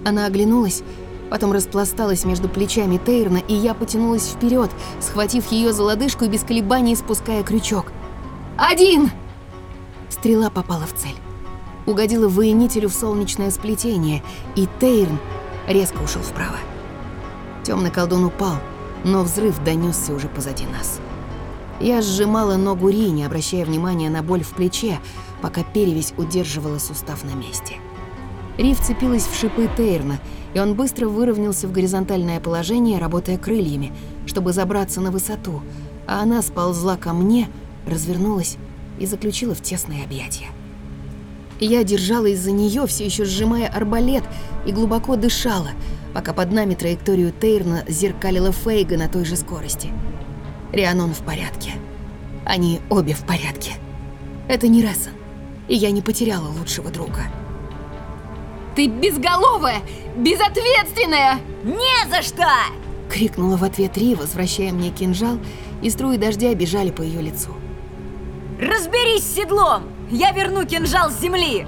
Она оглянулась, потом распласталась между плечами Тейрна, и я потянулась вперед, схватив ее за лодыжку и без колебаний спуская крючок. «Один!» Стрела попала в цель. Угодила воинителю в солнечное сплетение, и Тейрн резко ушел вправо. Темный колдун упал, но взрыв донесся уже позади нас. Я сжимала ногу Ри, не обращая внимания на боль в плече, пока перевязь удерживала сустав на месте. Ри вцепилась в шипы Тейрна, и он быстро выровнялся в горизонтальное положение, работая крыльями, чтобы забраться на высоту, а она сползла ко мне, развернулась и заключила в тесные объятия. Я держалась за нее, все еще сжимая арбалет, и глубоко дышала, пока под нами траекторию Тейрна зеркалила Фейга на той же скорости. Рианон в порядке. Они обе в порядке. Это не Рессон, и я не потеряла лучшего друга. «Ты безголовая! Безответственная!» Не за что! Крикнула в ответ Ри, возвращая мне кинжал, и струи дождя бежали по ее лицу. Разберись с седлом! Я верну кинжал с земли!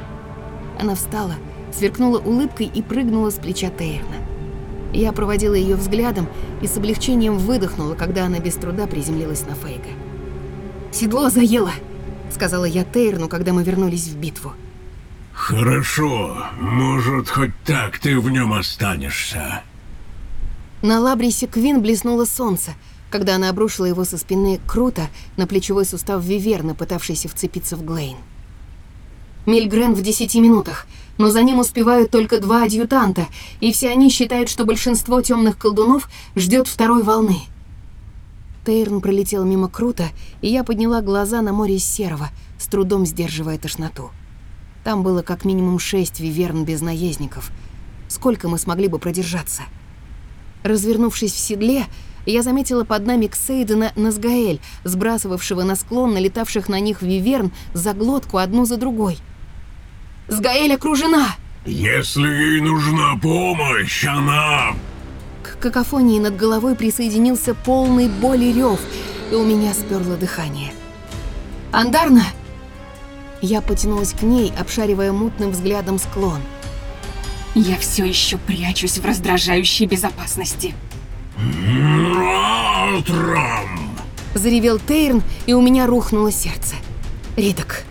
Она встала, сверкнула улыбкой и прыгнула с плеча Тейрна. Я проводила ее взглядом и с облегчением выдохнула, когда она без труда приземлилась на Фейга. «Седло заело», — сказала я Тейрну, когда мы вернулись в битву. Хорошо, может, хоть так ты в нем останешься. На Лабрисе Квин блеснуло солнце, когда она обрушила его со спины круто на плечевой сустав Виверна, пытавшийся вцепиться в Глейн. Мильгрен в десяти минутах, но за ним успевают только два адъютанта, и все они считают, что большинство темных колдунов ждет второй волны. Тейрн пролетел мимо круто, и я подняла глаза на море серого, с трудом сдерживая тошноту. Там было как минимум шесть виверн без наездников. Сколько мы смогли бы продержаться? Развернувшись в седле, я заметила под нами Ксейдена Назгаэль, сбрасывавшего на склон налетавших на них виверн за глотку одну за другой. «Сгаэль окружена!» Если ей нужна помощь, она... К какофонии над головой присоединился полный боли рев, и у меня сперло дыхание. «Андарна!» Я потянулась к ней, обшаривая мутным взглядом склон. Я все еще прячусь в раздражающей безопасности. Утром! Заревел Тейрн, и у меня рухнуло сердце. Ридок.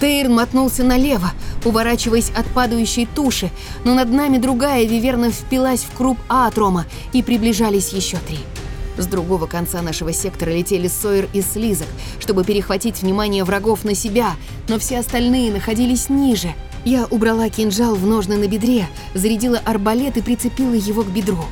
Тейрн мотнулся налево, уворачиваясь от падающей туши, но над нами другая виверна впилась в круп Атрома, и приближались еще три. С другого конца нашего сектора летели Сойер и Слизок, чтобы перехватить внимание врагов на себя, но все остальные находились ниже. Я убрала кинжал в ножны на бедре, зарядила арбалет и прицепила его к бедру.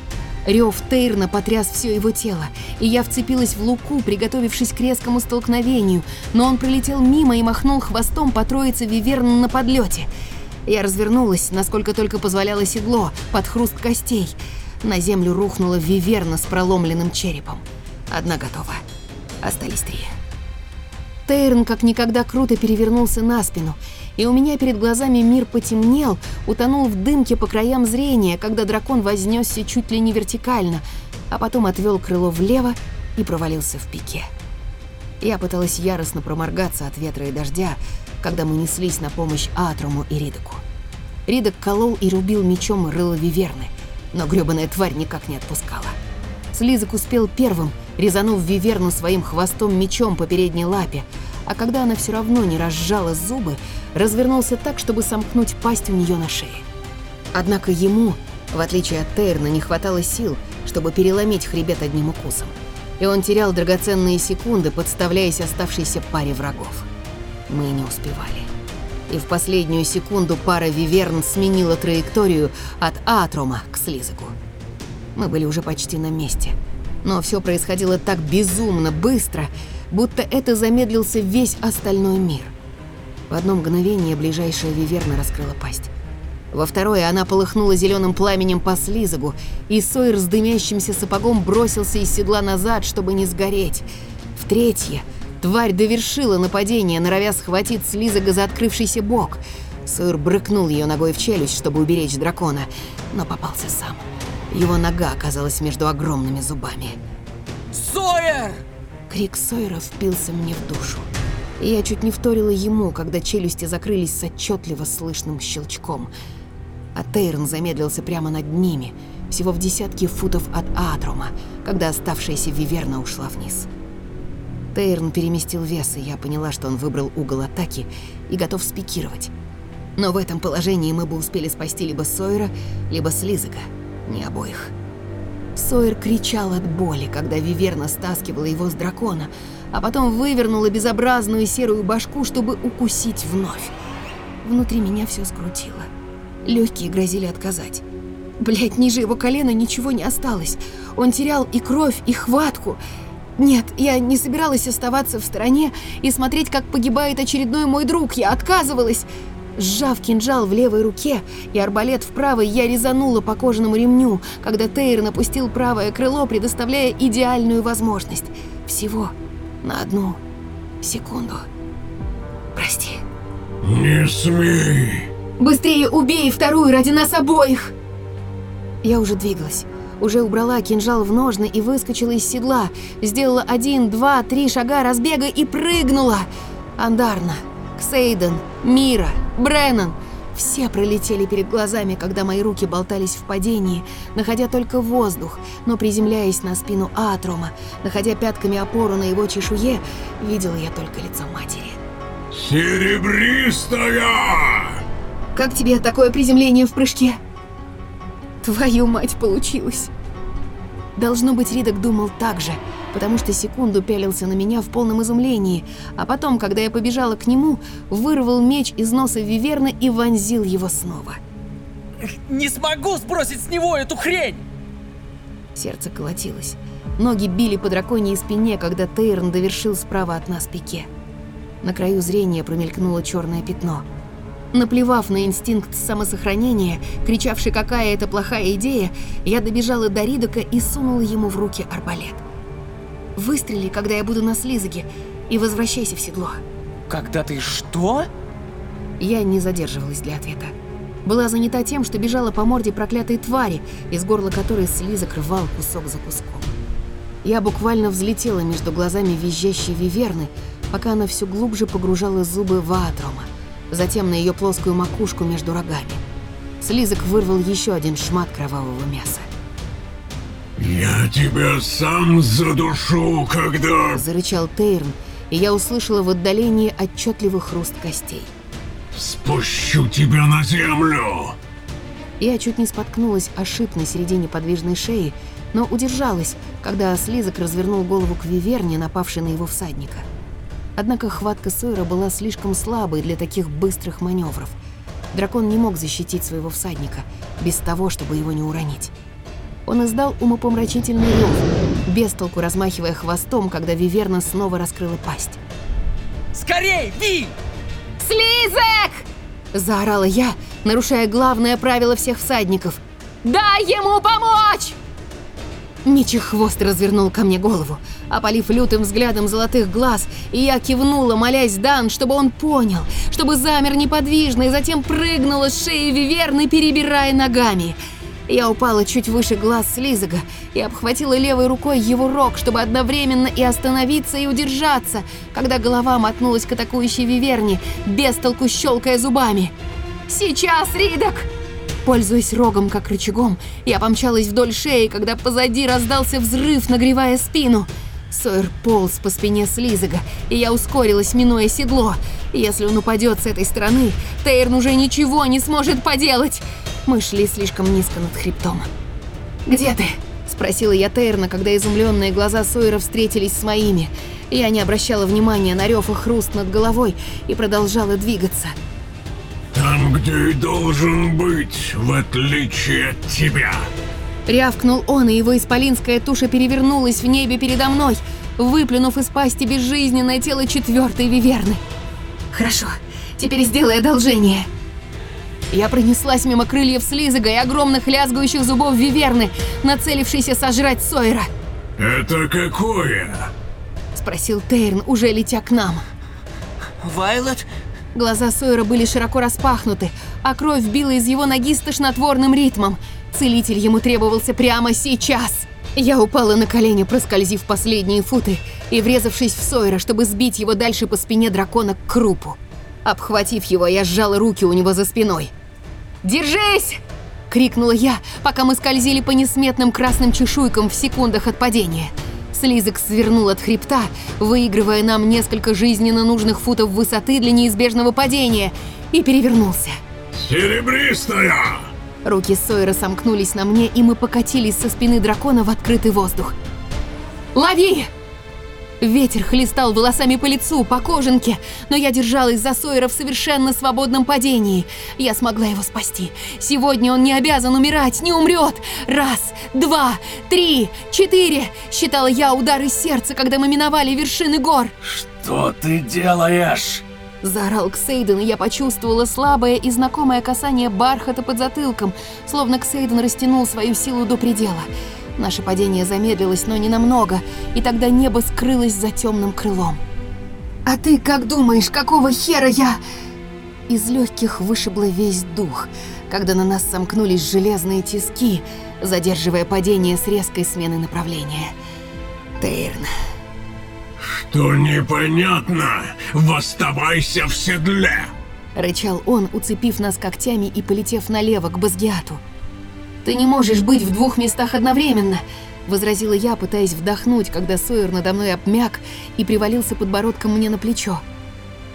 Рев Тейрна потряс все его тело, и я вцепилась в луку, приготовившись к резкому столкновению, но он пролетел мимо и махнул хвостом по троице Виверна на подлете. Я развернулась, насколько только позволяло седло, под хруст костей. На землю рухнула Виверна с проломленным черепом. Одна готова. Остались три. Тейрн как никогда круто перевернулся на спину, и у меня перед глазами мир потемнел, утонул в дымке по краям зрения, когда дракон вознесся чуть ли не вертикально, а потом отвел крыло влево и провалился в пике. Я пыталась яростно проморгаться от ветра и дождя, когда мы неслись на помощь Атруму и Ридаку. Ридак колол и рубил мечом рыло Виверны, но грёбаная тварь никак не отпускала. Слизок успел первым, резанув Виверну своим хвостом мечом по передней лапе, а когда она все равно не разжала зубы, развернулся так, чтобы сомкнуть пасть у нее на шее. Однако ему, в отличие от Тейрна, не хватало сил, чтобы переломить хребет одним укусом. И он терял драгоценные секунды, подставляясь оставшейся паре врагов. Мы не успевали. И в последнюю секунду пара Виверн сменила траекторию от Атрома к Слизаку. Мы были уже почти на месте. Но все происходило так безумно быстро, будто это замедлился весь остальной мир. В одно мгновение ближайшая Виверна раскрыла пасть. Во второе она полыхнула зеленым пламенем по слизогу, и Сойер с дымящимся сапогом бросился из седла назад, чтобы не сгореть. В третье тварь довершила нападение, норовя схватить слизога за открывшийся бок. Сойер брыкнул ее ногой в челюсть, чтобы уберечь дракона, но попался сам. Его нога оказалась между огромными зубами. Сойер! Крик Сойера впился мне в душу. И я чуть не вторила ему, когда челюсти закрылись с отчетливо слышным щелчком. А Тейрон замедлился прямо над ними, всего в десятки футов от Атрума, когда оставшаяся Виверна ушла вниз. Тейрон переместил вес, и я поняла, что он выбрал угол атаки и готов спикировать. Но в этом положении мы бы успели спасти либо Сойера, либо Слизака, не обоих. Сойер кричал от боли, когда Виверна стаскивала его с дракона, а потом вывернула безобразную серую башку, чтобы укусить вновь. Внутри меня все скрутило. Легкие грозили отказать. Блять, ниже его колена ничего не осталось. Он терял и кровь, и хватку. Нет, я не собиралась оставаться в стороне и смотреть, как погибает очередной мой друг. Я отказывалась. Сжав кинжал в левой руке и арбалет в правой, я резанула по кожаному ремню, когда Тейр напустил правое крыло, предоставляя идеальную возможность. Всего на одну секунду. Прости. Не смей. Быстрее убей вторую ради нас обоих! Я уже двигалась. Уже убрала кинжал в ножны и выскочила из седла. Сделала один, два, три шага разбега и прыгнула. Андарна, Ксейден, Мира, Бреннан. Все пролетели перед глазами, когда мои руки болтались в падении, находя только воздух, но приземляясь на спину Атрома, находя пятками опору на его чешуе, видела я только лицо матери. Серебристая! Как тебе такое приземление в прыжке? Твою мать, получилось. Должно быть, Ридок думал так же, потому что секунду пялился на меня в полном изумлении, а потом, когда я побежала к нему, вырвал меч из носа Виверны и вонзил его снова. Не смогу сбросить с него эту хрень! Сердце колотилось. Ноги били по драконьей спине, когда Тейрон довершил справа от нас пике. На краю зрения промелькнуло черное пятно. Наплевав на инстинкт самосохранения, кричавший «какая это плохая идея», я добежала до Ридока и сунула ему в руки арбалет. «Выстрели, когда я буду на слизаге, и возвращайся в седло». Когда ты что? Я не задерживалась для ответа. Была занята тем, что бежала по морде проклятой твари, из горла которой слизок рвал кусок за куском. Я буквально взлетела между глазами визжащей виверны, пока она все глубже погружала зубы в Атрома, затем на ее плоскую макушку между рогами. Слизок вырвал еще один шмат кровавого мяса. Я тебя сам задушу, когда... Зарычал Тейрн, и я услышала в отдалении отчетливый хруст костей. Спущу тебя на землю! Я чуть не споткнулась о шип на середине подвижной шеи, но удержалась, когда слизок развернул голову к Виверне, напавшей на его всадника. Однако хватка Сойера была слишком слабой для таких быстрых маневров. Дракон не мог защитить своего всадника, без того, чтобы его не уронить. Он издал умопомрачительный рев, без толку размахивая хвостом, когда Виверна снова раскрыла пасть. Скорей, Ви! «Слизок!» – заорала я, нарушая главное правило всех всадников. «Дай ему помочь!» Мечи хвост развернул ко мне голову, опалив лютым взглядом золотых глаз, и я кивнула, молясь Дан, чтобы он понял, чтобы замер неподвижно и затем прыгнула с шеи Виверны, перебирая ногами. Я упала чуть выше глаз Слизага и обхватила левой рукой его рог, чтобы одновременно и остановиться, и удержаться, когда голова мотнулась к атакующей Виверне, без толку щелкая зубами. «Сейчас, Ридок!» Пользуясь рогом как рычагом, я помчалась вдоль шеи, когда позади раздался взрыв, нагревая спину. Сойер полз по спине Слизага, и я ускорилась, минуя седло. Если он упадет с этой стороны, Тейрн уже ничего не сможет поделать. Мы шли слишком низко над хребтом. «Где ты?» – спросила я Тейрна, когда изумленные глаза Сойера встретились с моими. Я не обращала внимания на рев и хруст над головой и продолжала двигаться. Там, где и должен быть, в отличие от тебя. Рявкнул он, и его исполинская туша перевернулась в небе передо мной, выплюнув из пасти безжизненное тело четвертой виверны. «Хорошо, теперь сделай одолжение». Я пронеслась мимо крыльев слизага и огромных лязгающих зубов виверны, нацелившейся сожрать Сойера. Это какое? Спросил Тейрн, уже летя к нам. Вайлот? Глаза Сойера были широко распахнуты, а кровь била из его ноги с тошнотворным ритмом. Целитель ему требовался прямо сейчас. Я упала на колени, проскользив последние футы и врезавшись в Сойера, чтобы сбить его дальше по спине дракона к крупу. Обхватив его, я сжала руки у него за спиной. «Держись!» — крикнула я, пока мы скользили по несметным красным чешуйкам в секундах от падения. Слизок свернул от хребта, выигрывая нам несколько жизненно нужных футов высоты для неизбежного падения, и перевернулся. Серебристая! Руки Сойера сомкнулись на мне, и мы покатились со спины дракона в открытый воздух. «Лови!» Ветер хлестал волосами по лицу, по кожанке, но я держалась за Сойера в совершенно свободном падении. Я смогла его спасти. Сегодня он не обязан умирать, не умрет. Раз, два, три, четыре. Считала я удары сердца, когда мы миновали вершины гор. Что ты делаешь? Заорал Ксейден, и я почувствовала слабое и знакомое касание бархата под затылком, словно Ксейден растянул свою силу до предела. Наше падение замедлилось, но не намного, и тогда небо скрылось за темным крылом. «А ты как думаешь, какого хера я...» Из легких вышибло весь дух, когда на нас сомкнулись железные тиски, задерживая падение с резкой смены направления. Тейрн. Что непонятно? Восставайся в седле! Рычал он, уцепив нас когтями и полетев налево к Базгиату. «Ты не можешь быть в двух местах одновременно!» Возразила я, пытаясь вдохнуть, когда Сойер надо мной обмяк и привалился подбородком мне на плечо.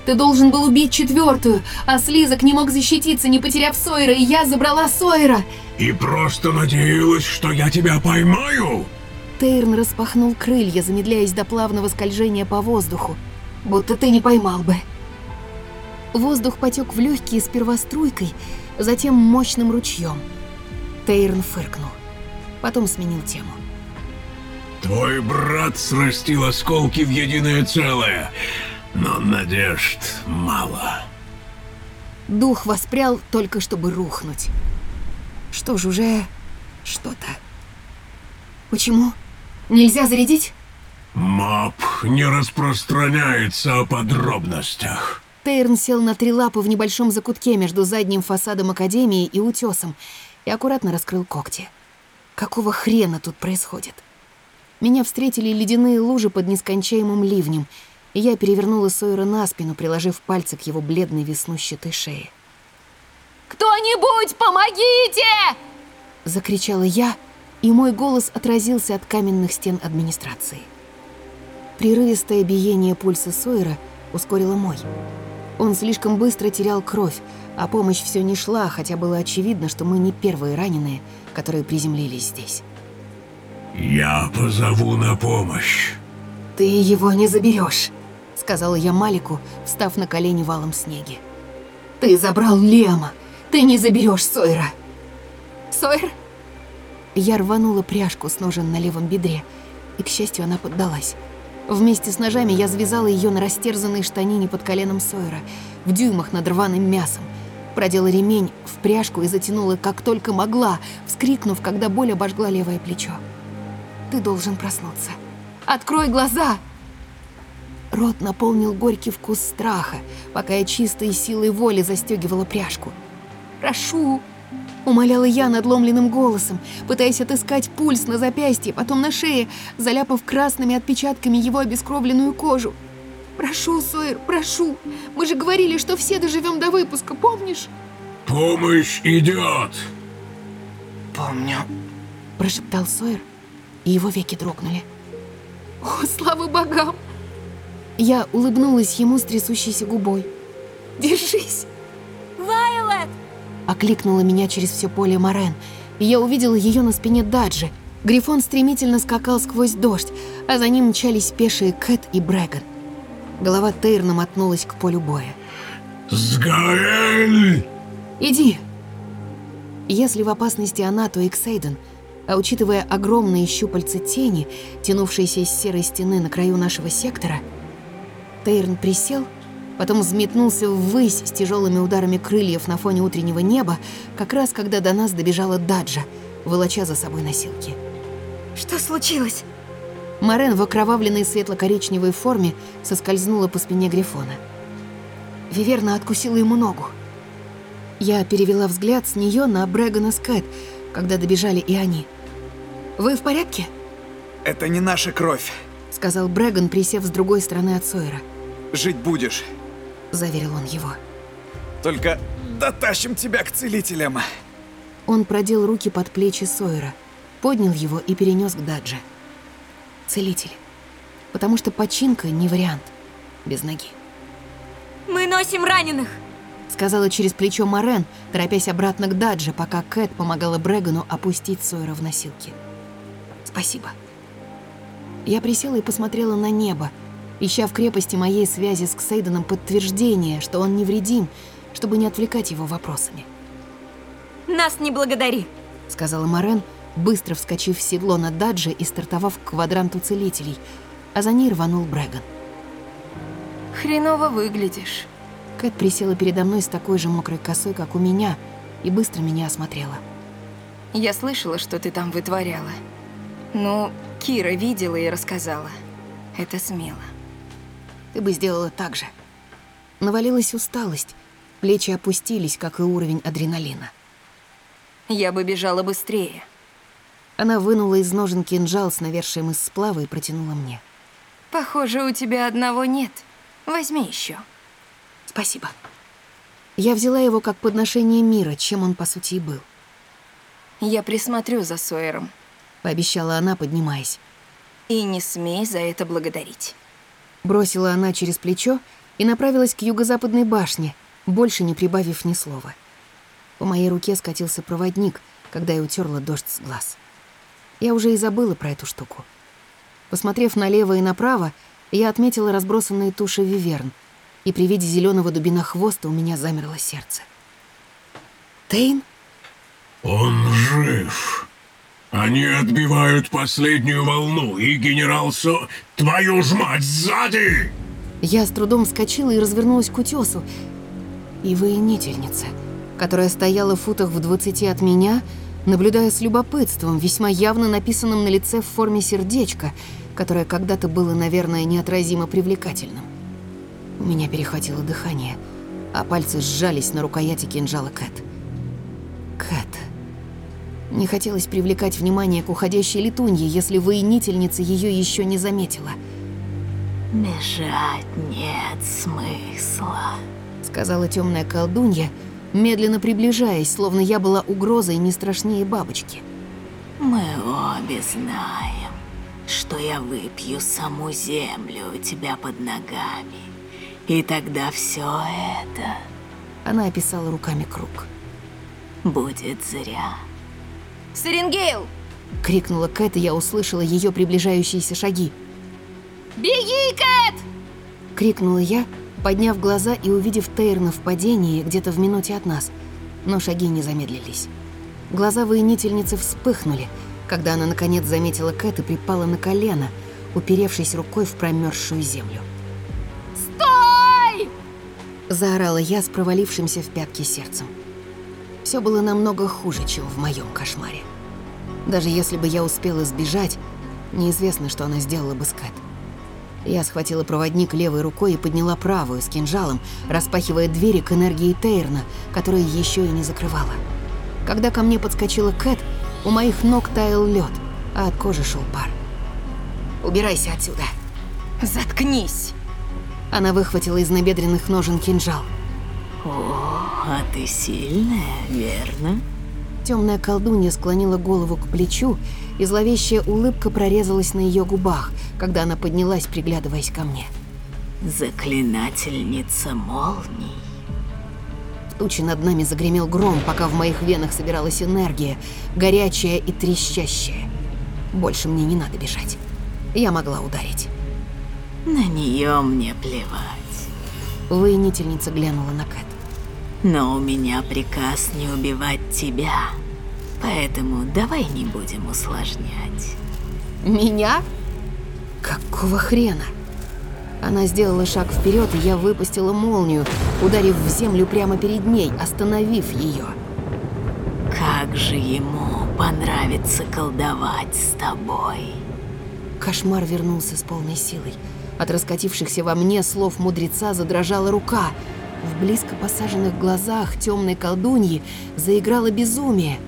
«Ты должен был убить четвертую, а Слизок не мог защититься, не потеряв Сойера, и я забрала Сойера!» И просто надеялась, что я тебя поймаю? Тейрн распахнул крылья, замедляясь до плавного скольжения по воздуху. «Будто ты не поймал бы!» Воздух потек в легкие сперва струйкой, затем мощным ручьем. Тейрн фыркнул. Потом сменил тему. Твой брат срастил осколки в единое целое, но надежд мало. Дух воспрял только чтобы рухнуть. Что ж, уже что-то. Почему? Нельзя зарядить? Мап не распространяется о подробностях. Тейрн сел на три лапы в небольшом закутке между задним фасадом Академии и утесом и аккуратно раскрыл когти. Какого хрена тут происходит? Меня встретили ледяные лужи под нескончаемым ливнем, и я перевернула Сойера на спину, приложив пальцы к его бледной веснущатой шее. «Кто-нибудь, помогите!» Закричала я, и мой голос отразился от каменных стен администрации. Прерывистое биение пульса Сойера ускорило мой. Он слишком быстро терял кровь, а помощь все не шла, хотя было очевидно, что мы не первые раненые, которые приземлились здесь. Я позову на помощь. «Ты его не заберешь, сказала я Малику, встав на колени валом снеги. «Ты забрал Лема, ты не заберешь Сойра!» «Сойер?» Я рванула пряжку с ножен на левом бедре, и, к счастью, она поддалась. Вместе с ножами я завязала ее на растерзанной штанине под коленом Сойера, в дюймах над рваным мясом. Продела ремень в пряжку и затянула, как только могла, вскрикнув, когда боль обожгла левое плечо. «Ты должен проснуться. Открой глаза!» Рот наполнил горький вкус страха, пока я чистой силой воли застегивала пряжку. «Прошу!» — умоляла я надломленным голосом, пытаясь отыскать пульс на запястье, потом на шее, заляпав красными отпечатками его обескровленную кожу. «Прошу, Сойер, прошу! Мы же говорили, что все доживем до выпуска, помнишь?» Помощь идет! Помню. Прошептал Сойер, и его веки дрогнули. «О, слава богам!» Я улыбнулась ему с трясущейся губой. «Держись!» Вайлет! Окликнула меня через все поле Морен, и я увидела ее на спине Даджи. Грифон стремительно скакал сквозь дождь, а за ним мчались пешие Кэт и Брэгон. Голова Тейрна мотнулась к полю боя. Сгаэль! «Иди!» Если в опасности она, то Иксейден, а учитывая огромные щупальца тени, тянувшиеся из серой стены на краю нашего сектора, Тейрн присел, потом взметнулся ввысь с тяжелыми ударами крыльев на фоне утреннего неба, как раз когда до нас добежала Даджа, волоча за собой носилки. Что случилось? Морен в окровавленной светло-коричневой форме соскользнула по спине Грифона. Виверна откусила ему ногу. Я перевела взгляд с нее на Брэгона с Кэт, когда добежали и они. «Вы в порядке?» Это не наша кровь. — сказал Брэгон, присев с другой стороны от Сойера. Жить будешь. — заверил он его. Только дотащим тебя к целителям. Он продел руки под плечи Сойера, поднял его и перенес к Дадже. Целитель. Потому что починка не вариант. Без ноги. Мы носим раненых! Сказала через плечо Морен, торопясь обратно к Дадже, пока Кэт помогала Брэгону опустить Сойера в носилки. Спасибо. Я присела и посмотрела на небо, ища в крепости моей связи с Ксейденом подтверждение, что он невредим, чтобы не отвлекать его вопросами. Нас не благодари! Сказала Морен, быстро вскочив в седло на Дадже и стартовав к квадранту целителей, а за ней рванул Брэгон. Хреново выглядишь. Кэт присела передо мной с такой же мокрой косой, как у меня, и быстро меня осмотрела. Я слышала, что ты там вытворяла. Ну, Кира видела и рассказала. Это смело. Ты бы сделала так же. Навалилась усталость, плечи опустились, как и уровень адреналина. Я бы бежала быстрее. Она вынула из ножен кинжал с навершием из сплава и протянула мне. Похоже, у тебя одного нет. Возьми еще. Спасибо. Я взяла его как подношение мира, чем он, по сути, и был. Я присмотрю за Сойером. Пообещала она, поднимаясь. И не смей за это благодарить. Бросила она через плечо и направилась к юго-западной башне, больше не прибавив ни слова. По моей руке скатился проводник, когда я утерла дождь с глаз. Я уже и забыла про эту штуку. Посмотрев налево и направо, я отметила разбросанные туши виверн, и при виде зеленого дубина хвоста у меня замерло сердце. Тейн? Он жив. Они отбивают последнюю волну, и генерал Со... Твою ж мать, сзади! Я с трудом вскочила и развернулась к утесу. И военительница, которая стояла в футах в двадцати от меня, наблюдая с любопытством, весьма явно написанным на лице в форме сердечка, которое когда-то было, наверное, неотразимо привлекательным. У меня перехватило дыхание, а пальцы сжались на рукояти кинжала Кэт. Кэт. Не хотелось привлекать внимание к уходящей летунье, если военительница ее еще не заметила. «Бежать нет смысла», — сказала темная колдунья, медленно приближаясь, словно я была угрозой не страшнее бабочки. «Мы обе знаем, что я выпью саму землю у тебя под ногами, и тогда все это...» Она описала руками круг. «Будет зря». Сарингейл! Крикнула Кэт, и я услышала ее приближающиеся шаги. Беги, Кэт! Крикнула я, подняв глаза и увидев Тейрна в падении где-то в минуте от нас, но шаги не замедлились. Глаза военительницы вспыхнули, когда она наконец заметила Кэт и припала на колено, уперевшись рукой в промерзшую землю. «Стой!» Заорала я с провалившимся в пятки сердцем. Все было намного хуже, чем в моем кошмаре. Даже если бы я успела сбежать, неизвестно, что она сделала бы с Кэт. Я схватила проводник левой рукой и подняла правую с кинжалом, распахивая двери к энергии Тейрна, которая еще и не закрывала. Когда ко мне подскочила Кэт, у моих ног таял лед, а от кожи шел пар. «Убирайся отсюда!» Заткнись! Она выхватила из набедренных ножен кинжал. О, а ты сильная, верно? Темная колдунья склонила голову к плечу, и зловещая улыбка прорезалась на ее губах, когда она поднялась, приглядываясь ко мне. Заклинательница молний. В туче над нами загремел гром, пока в моих венах собиралась энергия, горячая и трещащая. Больше мне не надо бежать. Я могла ударить. На нее мне плевать. Воинительница глянула на Кэт. Но у меня приказ не убивать тебя. Поэтому давай не будем усложнять. Меня? Какого хрена? Она сделала шаг вперед, и я выпустила молнию, ударив в землю прямо перед ней, остановив ее. Как же ему понравится колдовать с тобой. Кошмар вернулся с полной силой. От раскатившихся во мне слов мудреца задрожала рука. В близко посаженных глазах темной колдуньи заиграло безумие.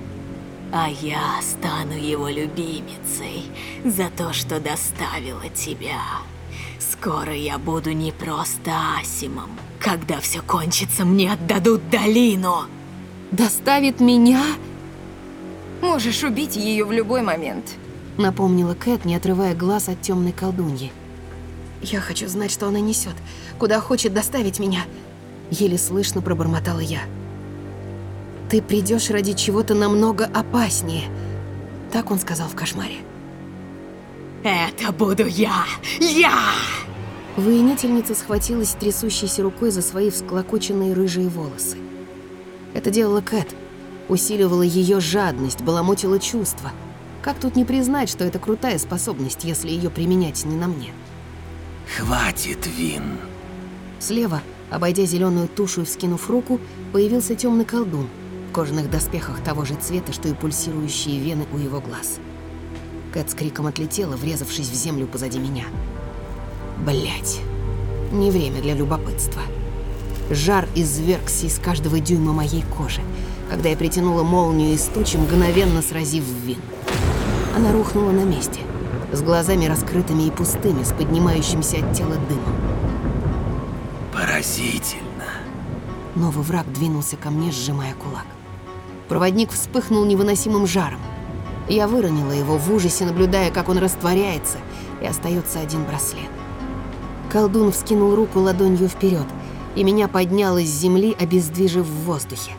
А я стану его любимицей за то, что доставила тебя. Скоро я буду не просто Асимом. Когда все кончится, мне отдадут долину. «Доставит меня?» Можешь убить ее в любой момент. Напомнила Кэт, не отрывая глаз от темной колдуньи. «Я хочу знать, что она несет, куда хочет доставить меня», еле слышно пробормотала я. «Ты придешь ради чего-то намного опаснее», так он сказал в кошмаре. Это буду я! Я! Воинительница схватилась трясущейся рукой за свои всклокоченные рыжие волосы. Это делала Кэт, усиливала ее жадность, баламутила чувства. Как тут не признать, что это крутая способность, если ее применять не на мне? Хватит, Вин. Слева, обойдя зеленую тушу и вскинув руку, появился темный колдун в кожаных доспехах того же цвета, что и пульсирующие вены у его глаз. Кэт с криком отлетела, врезавшись в землю позади меня. Блять, не время для любопытства. Жар извергся из каждого дюйма моей кожи, когда я притянула молнию из тучи, мгновенно сразив Вин. Она рухнула на месте, с глазами раскрытыми и пустыми, с поднимающимся от тела дымом. Поразительно. Новый враг двинулся ко мне, сжимая кулак. Проводник вспыхнул невыносимым жаром. Я выронила его в ужасе, наблюдая, как он растворяется, и остается один браслет. Колдун вскинул руку ладонью вперед, и меня поднял из земли, обездвижив в воздухе.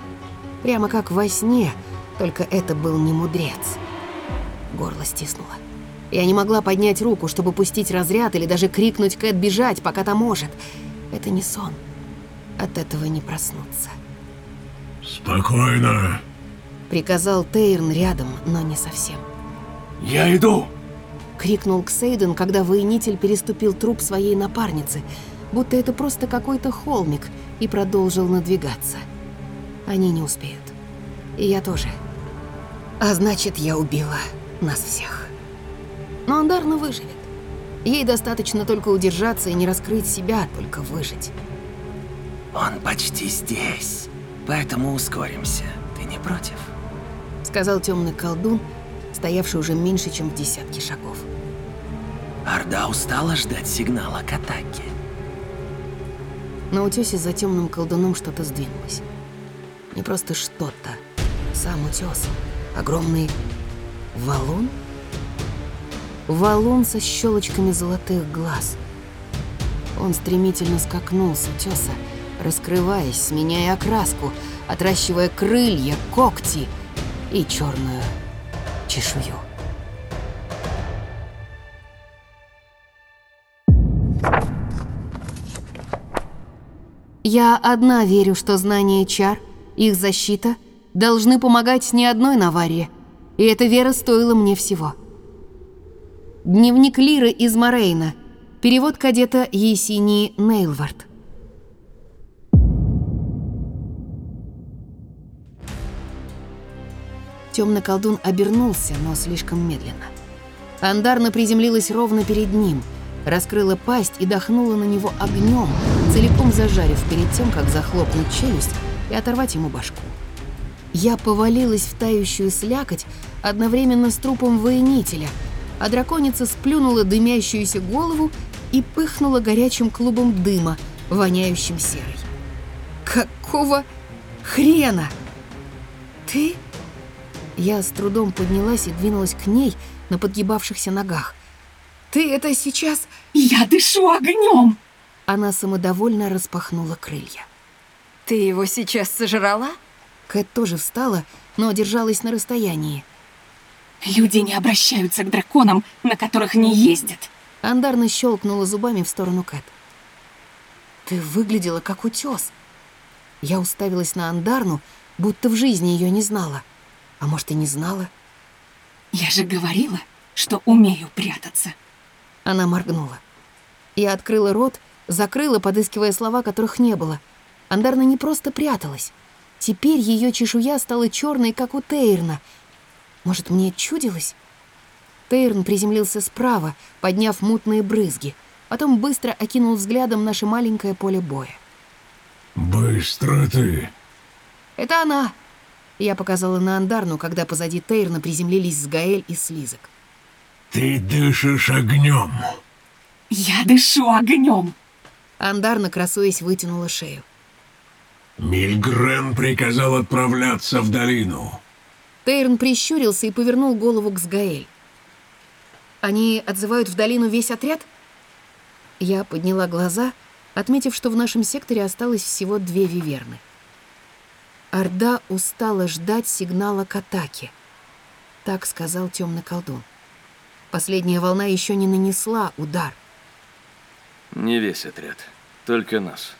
Прямо как во сне, только это был не мудрец. Горло стиснуло. Я не могла поднять руку, чтобы пустить разряд или даже крикнуть Кэт бежать, пока та может. Это не сон. От этого не проснуться. Спокойно. Приказал Тейрн рядом, но не совсем. Я иду! Крикнул Ксейден, когда воинитель переступил труп своей напарницы, будто это просто какой-то холмик, и продолжил надвигаться. Они не успеют. И я тоже. А значит, я убила нас всех. Но Андарна выживет. Ей достаточно только удержаться и не раскрыть себя, только выжить. Он почти здесь, поэтому ускоримся. Ты не против? Сказал темный колдун, стоявший уже меньше, чем в десятке шагов. Орда устала ждать сигнала к атаке. На утёсе за темным колдуном что-то сдвинулось. Не просто что-то. Сам утес. Огромный валун? Валун со щелочками золотых глаз. Он стремительно скакнул с утеса, раскрываясь, сменяя окраску, отращивая крылья, когти и черную чешую. Я одна верю, что знание чар, их защита, должны помогать не одной Наварье. И эта вера стоила мне всего. Дневник Лиры из Морейна. Перевод кадета Есении Нейлвард. Темный колдун обернулся, но слишком медленно. Андарна приземлилась ровно перед ним, раскрыла пасть и дохнула на него огнем, целиком зажарив перед тем, как захлопнуть челюсть и оторвать ему башку. Я повалилась в тающую слякоть одновременно с трупом воинителя, а драконица сплюнула дымящуюся голову и пыхнула горячим клубом дыма, воняющим серой. «Какого хрена? Ты?» Я с трудом поднялась и двинулась к ней на подгибавшихся ногах. «Ты это сейчас...» «Я дышу огнем!» Она самодовольно распахнула крылья. Ты его сейчас сожрала? Кэт тоже встала, но держалась на расстоянии. Люди не обращаются к драконам, на которых не ездят. Андарна щелкнула зубами в сторону Кэт. Ты выглядела как утес. Я уставилась на Андарну, будто в жизни ее не знала. А может, и не знала? Я же говорила, что умею прятаться. Она моргнула. Я открыла рот, закрыла, подыскивая слова, которых не было. Андарна не просто пряталась. Теперь ее чешуя стала черной, как у Тейрна. Может, мне чудилось? Тейрн приземлился справа, подняв мутные брызги. Потом быстро окинул взглядом наше маленькое поле боя. «Быстро ты!» «Это она!» Я показала на Андарну, когда позади Тейрна приземлились Сгаэль и Слизок. «Ты дышишь огнем!» «Я дышу огнем!» Андарна, красуясь, вытянула шею. Мильгрен приказал отправляться в долину. Тейрн прищурился и повернул голову к Сгаэль. «Они отзывают в долину весь отряд?» Я подняла глаза, отметив, что в нашем секторе осталось всего две виверны. Орда устала ждать сигнала к атаке. Так сказал темный колдун. Последняя волна еще не нанесла удар. Не весь отряд, только нас.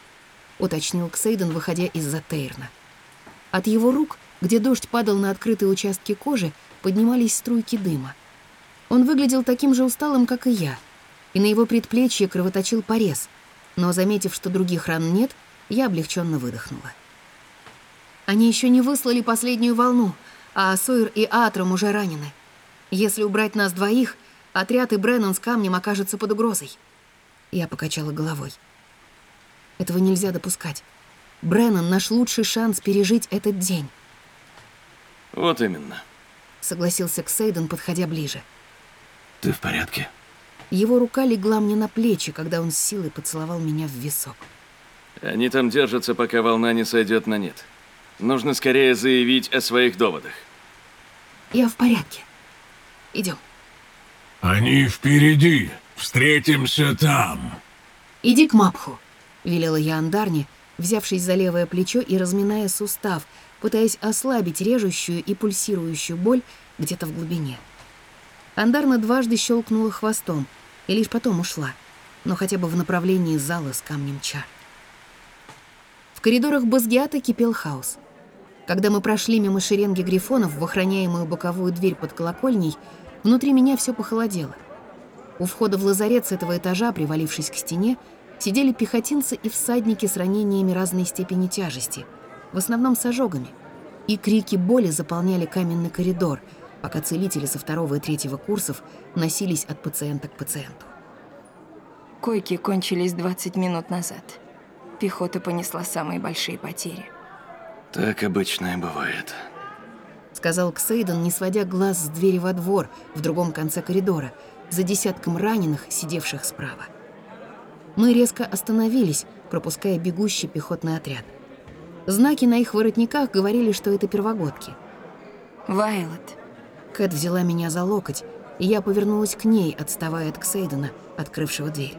Уточнил Ксейден, выходя из-за Тейрна. От его рук, где дождь падал на открытые участки кожи, поднимались струйки дыма. Он выглядел таким же усталым, как и я, и на его предплечье кровоточил порез, но, заметив, что других ран нет, я облегченно выдохнула. Они еще не выслали последнюю волну, а Сойер и Атром уже ранены. Если убрать нас двоих, отряд и Бреннан с камнем окажутся под угрозой. Я покачала головой. Этого нельзя допускать. Бреннан — наш лучший шанс пережить этот день. Вот именно. Согласился Ксейден, подходя ближе. Ты в порядке? Его рука легла мне на плечи, когда он с силой поцеловал меня в висок. Они там держатся, пока волна не сойдет на нет. Нужно скорее заявить о своих доводах. Я в порядке. Идем. Они впереди. Встретимся там. Иди к Мапху, велела я Андарне, взявшись за левое плечо и разминая сустав, пытаясь ослабить режущую и пульсирующую боль где-то в глубине. Андарна дважды щелкнула хвостом и лишь потом ушла, но хотя бы в направлении зала с камнем чар. В коридорах Базгиата кипел хаос. Когда мы прошли мимо шеренги грифонов в охраняемую боковую дверь под колокольней, внутри меня все похолодело. У входа в лазарет с этого этажа, привалившись к стене, сидели пехотинцы и всадники с ранениями разной степени тяжести, в основном с ожогами. И крики боли заполняли каменный коридор, пока целители со второго и третьего курсов носились от пациента к пациенту. Койки кончились 20 минут назад. Пехота понесла самые большие потери. Так обычно и бывает. Сказал Ксейден, не сводя глаз с двери во двор в другом конце коридора, за десятком раненых, сидевших справа. Мы резко остановились, пропуская бегущий пехотный отряд. Знаки на их воротниках говорили, что это первогодки. Вайлот. Кэт взяла меня за локоть, и я повернулась к ней, отставая от Ксейдена, открывшего дверь.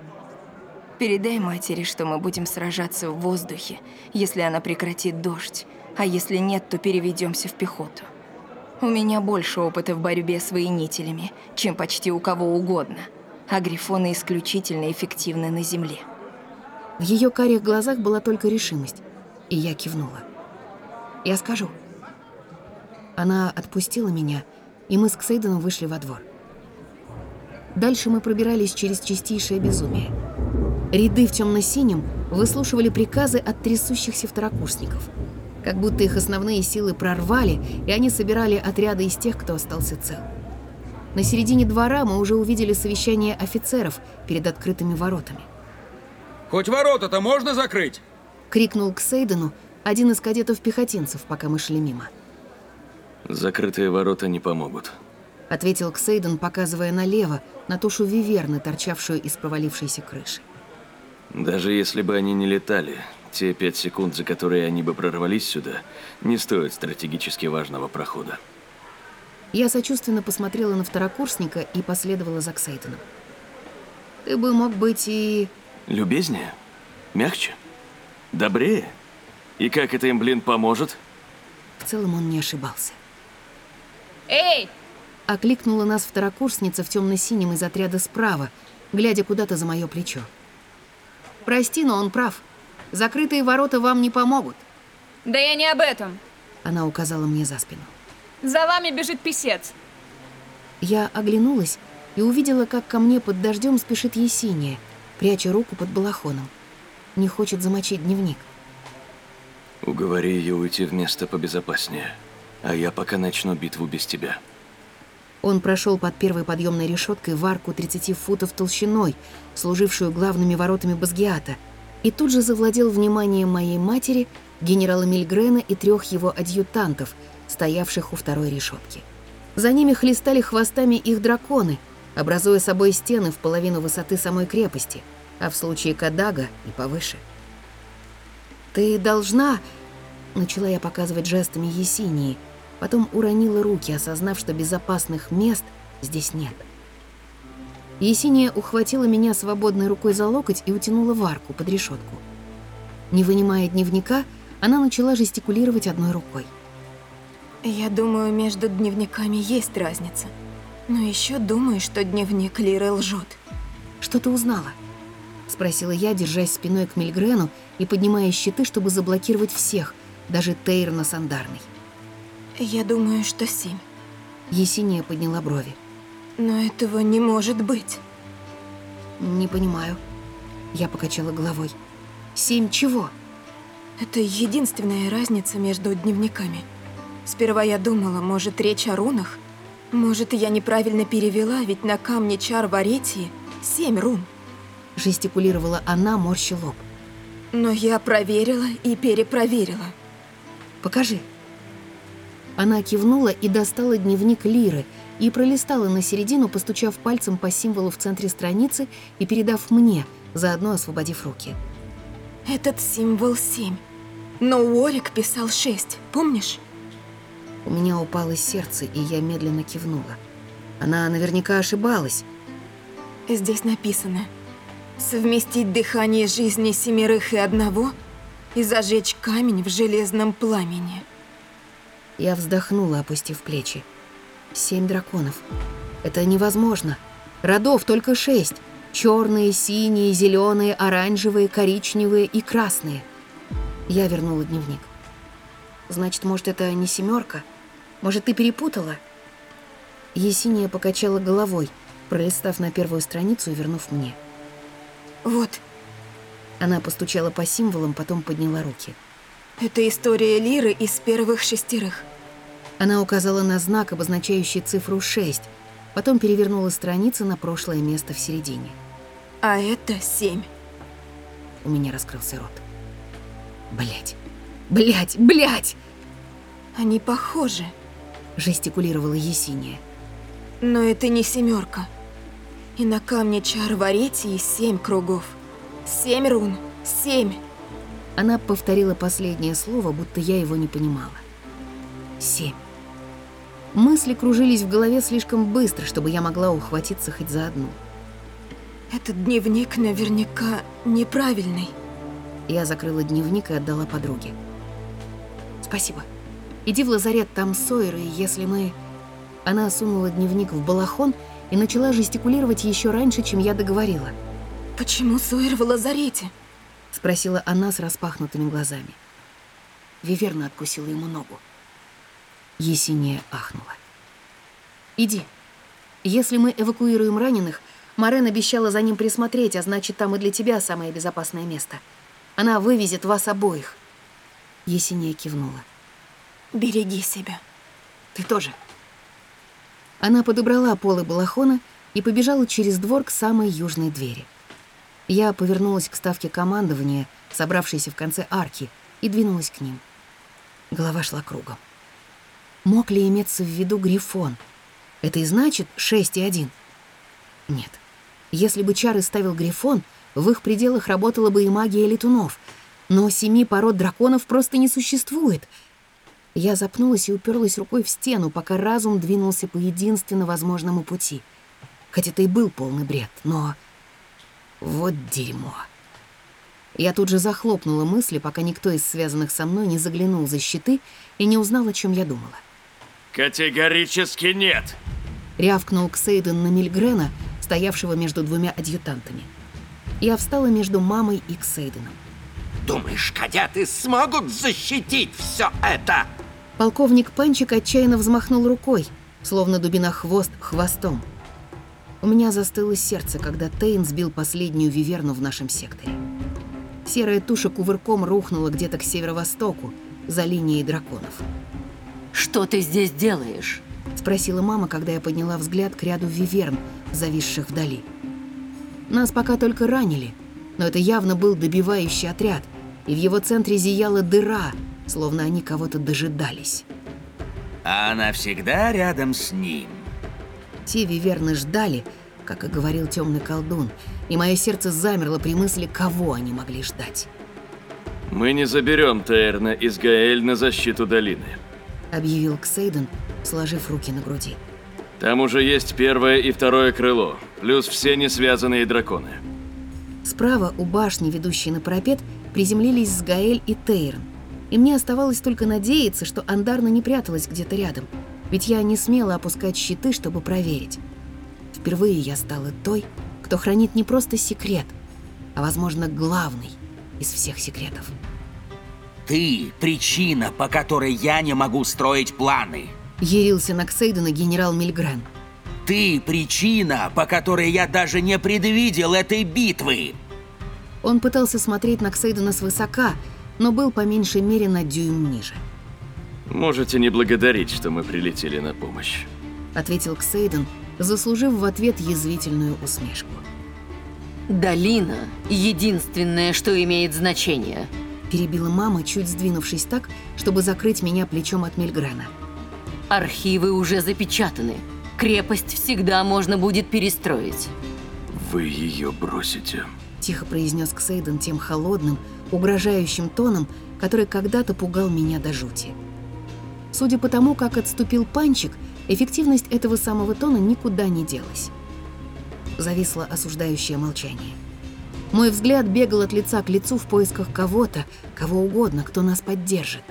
Передай матери, что мы будем сражаться в воздухе, если она прекратит дождь, а если нет, то переведемся в пехоту. У меня больше опыта в борьбе с воинителями, чем почти у кого угодно, а грифоны исключительно эффективны на земле. В ее карих глазах была только решимость, и я кивнула. «Я скажу». Она отпустила меня, и мы с Ксейденом вышли во двор. Дальше мы пробирались через чистейшее безумие. Ряды в темно-синем выслушивали приказы от трясущихся второкурсников. Как будто их основные силы прорвали, и они собирали отряды из тех, кто остался цел. На середине двора мы уже увидели совещание офицеров перед открытыми воротами. «Хоть ворота-то можно закрыть?» — крикнул к Сейдену один из кадетов-пехотинцев, пока мы шли мимо. «Закрытые ворота не помогут», — ответил Ксейден, показывая налево, на тушу виверны, торчавшую из провалившейся крыши. «Даже если бы они не летали, те пять секунд, за которые они бы прорвались сюда, не стоят стратегически важного прохода». Я сочувственно посмотрела на второкурсника и последовала за Ксейденом. «Ты бы мог быть и...» «Любезнее? Мягче? Добрее? И как это им, блин, поможет?» В целом он не ошибался. «Эй!» Окликнула нас второкурсница в темно-синем из отряда справа, глядя куда-то за мое плечо. «Прости, но он прав. Закрытые ворота вам не помогут». «Да я не об этом!» Она указала мне за спину. «За вами бежит писец!» Я оглянулась и увидела, как ко мне под дождем спешит Есения, пряча руку под балахоном. Не хочет замочить дневник. Уговори ее уйти в место побезопаснее, а я пока начну битву без тебя. Он прошел под первой подъемной решеткой в арку 30 футов толщиной, служившую главными воротами Базгиата, и тут же завладел вниманием моей матери, генерала Мильгрена и трех его адъютантов, стоявших у второй решетки. За ними хлестали хвостами их драконы, образуя собой стены в половину высоты самой крепости, а в случае Кадага и повыше. «Ты должна...» — начала я показывать жестами Есении — Потом уронила руки, осознав, что безопасных мест здесь нет. Есения ухватила меня свободной рукой за локоть и утянула в арку под решетку. Не вынимая дневника, она начала жестикулировать одной рукой. Я думаю, между дневниками есть разница. Но еще думаю, что дневник Лиры лжет. Что ты узнала? Спросила я, держась спиной к Мильгрену и поднимая щиты, чтобы заблокировать всех, даже Тейрна Сандарный. Я думаю, что семь. Есения подняла брови. Но этого не может быть. Не понимаю. Я покачала головой. Семь чего? Это единственная разница между дневниками. Сперва я думала, может, речь о рунах? Может, я неправильно перевела, ведь на камне чар в Аретии семь рун. Жестикулировала она, морща лоб. Но я проверила и перепроверила. Покажи. Она кивнула и достала дневник Лиры и пролистала на середину, постучав пальцем по символу в центре страницы и передав мне, заодно освободив руки. Этот символ семь. Но Уорик писал шесть, помнишь? У меня упало сердце, и я медленно кивнула. Она наверняка ошибалась. Здесь написано «Совместить дыхание жизни семерых и одного и зажечь камень в железном пламени». Я вздохнула, опустив плечи. Семь драконов. Это невозможно. Родов только шесть. Черные, синие, зеленые, оранжевые, коричневые и красные. Я вернула дневник. Значит, может, это не семерка? Может, ты перепутала? Есения покачала головой, пролистав на первую страницу и вернув мне. Вот. Она постучала по символам, потом подняла руки. Это история Лиры из первых шестерых. Она указала на знак, обозначающий цифру 6, потом перевернула страницу на прошлое место в середине. А это семь. У меня раскрылся рот. Блять, блять, блять! Они похожи. Жестикулировала Есения. Но это не семерка. И на камне чар в Аретии семь кругов. Семь рун. Семь. Она повторила последнее слово, будто я его не понимала. Семь. Мысли кружились в голове слишком быстро, чтобы я могла ухватиться хоть за одну. Этот дневник наверняка неправильный. Я закрыла дневник и отдала подруге. Спасибо. Иди в лазарет, там Сойер, и если мы... Она сунула дневник в балахон и начала жестикулировать еще раньше, чем я договорила. Почему Сойер в лазарете? Спросила она с распахнутыми глазами. Виверна откусила ему ногу. Есения ахнула. Иди. Если мы эвакуируем раненых, Морен обещала за ним присмотреть, а значит, там и для тебя самое безопасное место. Она вывезет вас обоих. Есения кивнула. Береги себя. Ты тоже. Она подобрала полы балахона и побежала через двор к самой южной двери. Я повернулась к ставке командования, собравшейся в конце арки, и двинулась к ним. Голова шла кругом. Мог ли иметься в виду Грифон? Это и значит 6 и 1? Нет. Если бы чары ставил Грифон, в их пределах работала бы и магия летунов. Но семи пород драконов просто не существует. Я запнулась и уперлась рукой в стену, пока разум двинулся по единственно возможному пути. Хоть это и был полный бред, но... Вот дерьмо. Я тут же захлопнула мысли, пока никто из связанных со мной не заглянул за щиты и не узнал, о чем я думала. Категорически нет. Рявкнул Ксейден на Мильгрена, стоявшего между двумя адъютантами. Я встала между мамой и Ксейденом. Думаешь, кадеты смогут защитить все это? Полковник Панчик отчаянно взмахнул рукой, словно дубина хвост хвостом. У меня застыло сердце, когда Тейн сбил последнюю виверну в нашем секторе. Серая туша кувырком рухнула где-то к северо-востоку, за линией драконов. «Что ты здесь делаешь?» — спросила мама, когда я подняла взгляд к ряду виверн, зависших вдали. Нас пока только ранили, но это явно был добивающий отряд, и в его центре зияла дыра, словно они кого-то дожидались. А она всегда рядом с ним. Те виверны ждали, как и говорил темный колдун, и мое сердце замерло при мысли, кого они могли ждать. «Мы не заберем Тейрна из Гаэль на защиту долины», — объявил Ксейден, сложив руки на груди. «Там уже есть первое и второе крыло, плюс все несвязанные драконы». Справа у башни, ведущей на парапет, приземлились с Гаэль и Тейрн. И мне оставалось только надеяться, что Андарна не пряталась где-то рядом, ведь я не смела опускать щиты, чтобы проверить. Впервые я стала той, кто хранит не просто секрет, а, возможно, главный из всех секретов. Ты – причина, по которой я не могу строить планы. Ярился на Ксейдена генерал Мильгрен. Ты – причина, по которой я даже не предвидел этой битвы. Он пытался смотреть на Ксейдена свысока, но был по меньшей мере на дюйм ниже. «Можете не благодарить, что мы прилетели на помощь», — ответил Ксейден, заслужив в ответ язвительную усмешку. «Долина — единственное, что имеет значение», — перебила мама, чуть сдвинувшись так, чтобы закрыть меня плечом от Мельгрена. «Архивы уже запечатаны. Крепость всегда можно будет перестроить». «Вы ее бросите», — тихо произнес Ксейден тем холодным, угрожающим тоном, который когда-то пугал меня до жути. Судя по тому, как отступил Панчик, эффективность этого самого тона никуда не делась. Зависло осуждающее молчание. Мой взгляд бегал от лица к лицу в поисках кого-то, кого угодно, кто нас поддержит.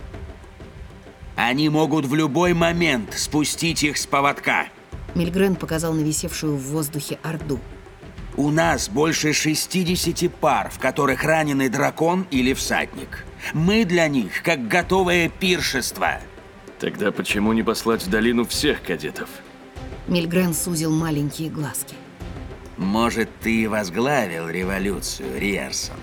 Они могут в любой момент спустить их с поводка. Мильгрен показал на висевшую в воздухе Орду. У нас больше 60 пар, в которых раненый дракон или всадник. Мы для них как готовое пиршество. Тогда почему не послать в долину всех кадетов? Мильгрен сузил маленькие глазки. Может, ты возглавил революцию, Риерсон.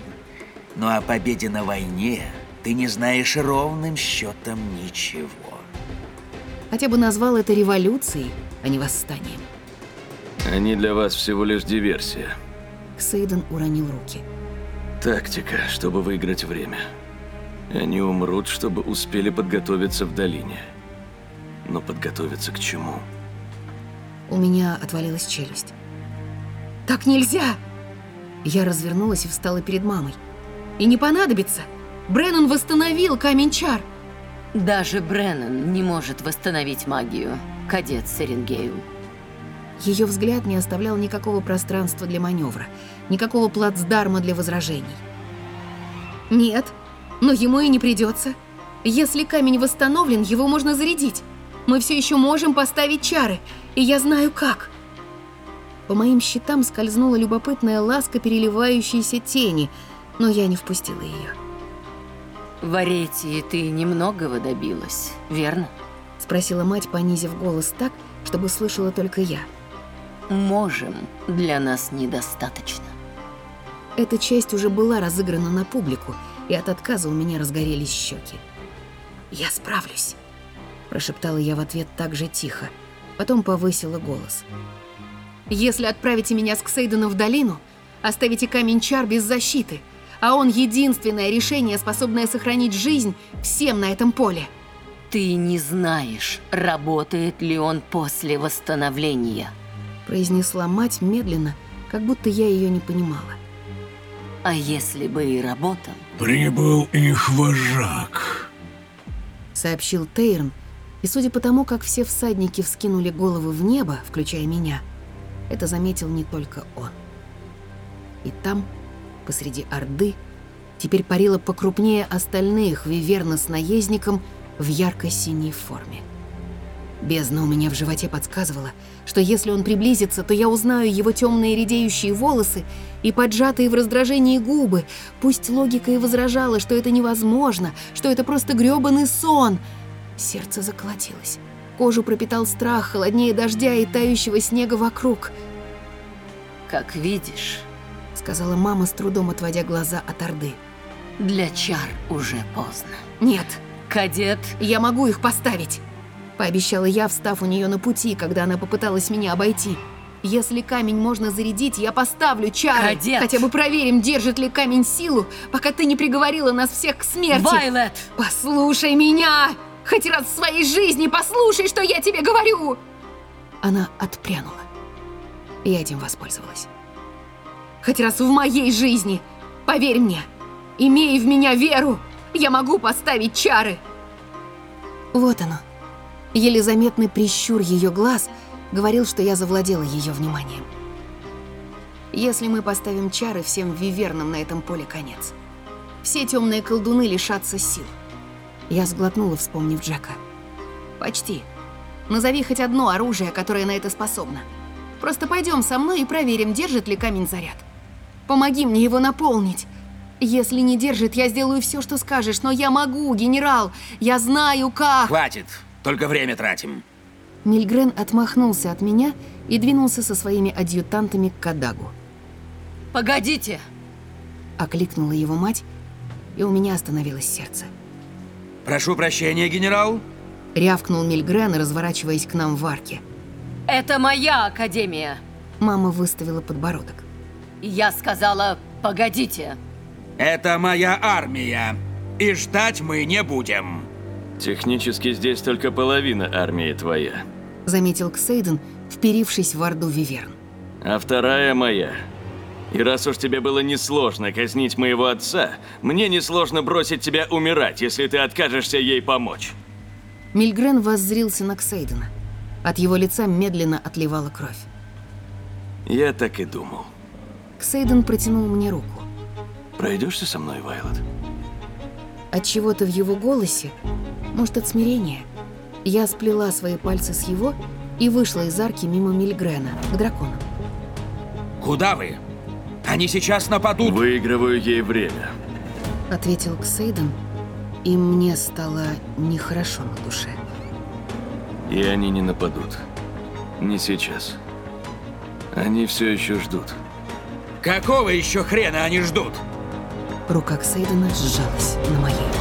Но о победе на войне ты не знаешь ровным счетом ничего. Хотя бы назвал это революцией, а не восстанием. Они для вас всего лишь диверсия. Ксейден уронил руки. Тактика, чтобы выиграть время. Они умрут, чтобы успели подготовиться в долине. Но подготовиться к чему? У меня отвалилась челюсть. Так нельзя! Я развернулась и встала перед мамой. И не понадобится. Бреннан восстановил камень чар. Даже Бреннан не может восстановить магию, кадет Серенгею. Ее взгляд не оставлял никакого пространства для маневра, никакого плацдарма для возражений. Нет, но ему и не придется. Если камень восстановлен, его можно зарядить. Мы все еще можем поставить чары, и я знаю как. По моим щитам скользнула любопытная ласка переливающейся тени, но я не впустила ее. В Аретии ты немногого добилась, верно? Спросила мать, понизив голос так, чтобы слышала только я. Можем, для нас недостаточно. Эта часть уже была разыграна на публику, и от отказа у меня разгорелись щеки. «Я справлюсь», – прошептала я в ответ так же тихо. Потом повысила голос. «Если отправите меня с Ксейдена в долину, оставите камень чар без защиты, а он единственное решение, способное сохранить жизнь всем на этом поле». Ты не знаешь, работает ли он после восстановления. Произнесла мать медленно, как будто я ее не понимала. А если бы и работал? Прибыл их вожак. Сообщил Тейрн, и судя по тому, как все всадники вскинули головы в небо, включая меня, это заметил не только он. И там, посреди Орды, теперь парила покрупнее остальных Виверна с наездником – в ярко-синей форме. Бездна у меня в животе подсказывала, что если он приблизится, то я узнаю его темные редеющие волосы и поджатые в раздражении губы. Пусть логика и возражала, что это невозможно, что это просто грёбаный сон. Сердце заколотилось. Кожу пропитал страх, холоднее дождя и тающего снега вокруг. «Как видишь», — сказала мама, с трудом отводя глаза от Орды. «Для чар уже поздно». «Нет», «Кадет, я могу их поставить!» Пообещала я, встав у нее на пути, когда она попыталась меня обойти. «Если камень можно зарядить, я поставлю чары! Кадет! Хотя бы проверим, держит ли камень силу, пока ты не приговорила нас всех к смерти!» Вайлет! «Послушай меня! Хоть раз в своей жизни послушай, что я тебе говорю!» Она отпрянула. Я этим воспользовалась. «Хоть раз в моей жизни! Поверь мне! Имей в меня веру!» Я могу поставить чары!» Вот оно. Еле заметный прищур ее глаз говорил, что я завладела ее вниманием. Если мы поставим чары, всем вивернам на этом поле конец. Все темные колдуны лишатся сил. Я сглотнула, вспомнив Джека. Почти. Назови хоть одно оружие, которое на это способно. Просто пойдем со мной и проверим, держит ли камень заряд. Помоги мне его наполнить. Если не держит, я сделаю все, что скажешь, но я могу, генерал. Я знаю, как. Хватит, только время тратим. Мильгрен отмахнулся от меня и двинулся со своими адъютантами к Кадагу. «Погодите!» Окликнула его мать, и у меня остановилось сердце. «Прошу прощения, генерал!» Рявкнул Мильгрен, разворачиваясь к нам в арке. «Это моя академия!» Мама выставила подбородок. «Я сказала, погодите!» Это моя армия. И ждать мы не будем. Технически здесь только половина армии твоя. Заметил Ксейден, вперившись в Орду Виверн. А вторая моя. И раз уж тебе было несложно казнить моего отца, мне несложно бросить тебя умирать, если ты откажешься ей помочь. Мильгрен воззрился на Ксейдена. От его лица медленно отливала кровь. Я так и думал. Ксейден протянул мне руку. Пройдешься со мной, Вайлот? От чего-то в его голосе, может, от смирения, я сплела свои пальцы с его и вышла из арки мимо Мильгрена к драконам. Куда вы? Они сейчас нападут. Выигрываю ей время. Ответил Ксейден, и мне стало нехорошо на душе. И они не нападут. Не сейчас. Они все еще ждут. Какого еще хрена они ждут? Рука Ксейдена сжалась на моей.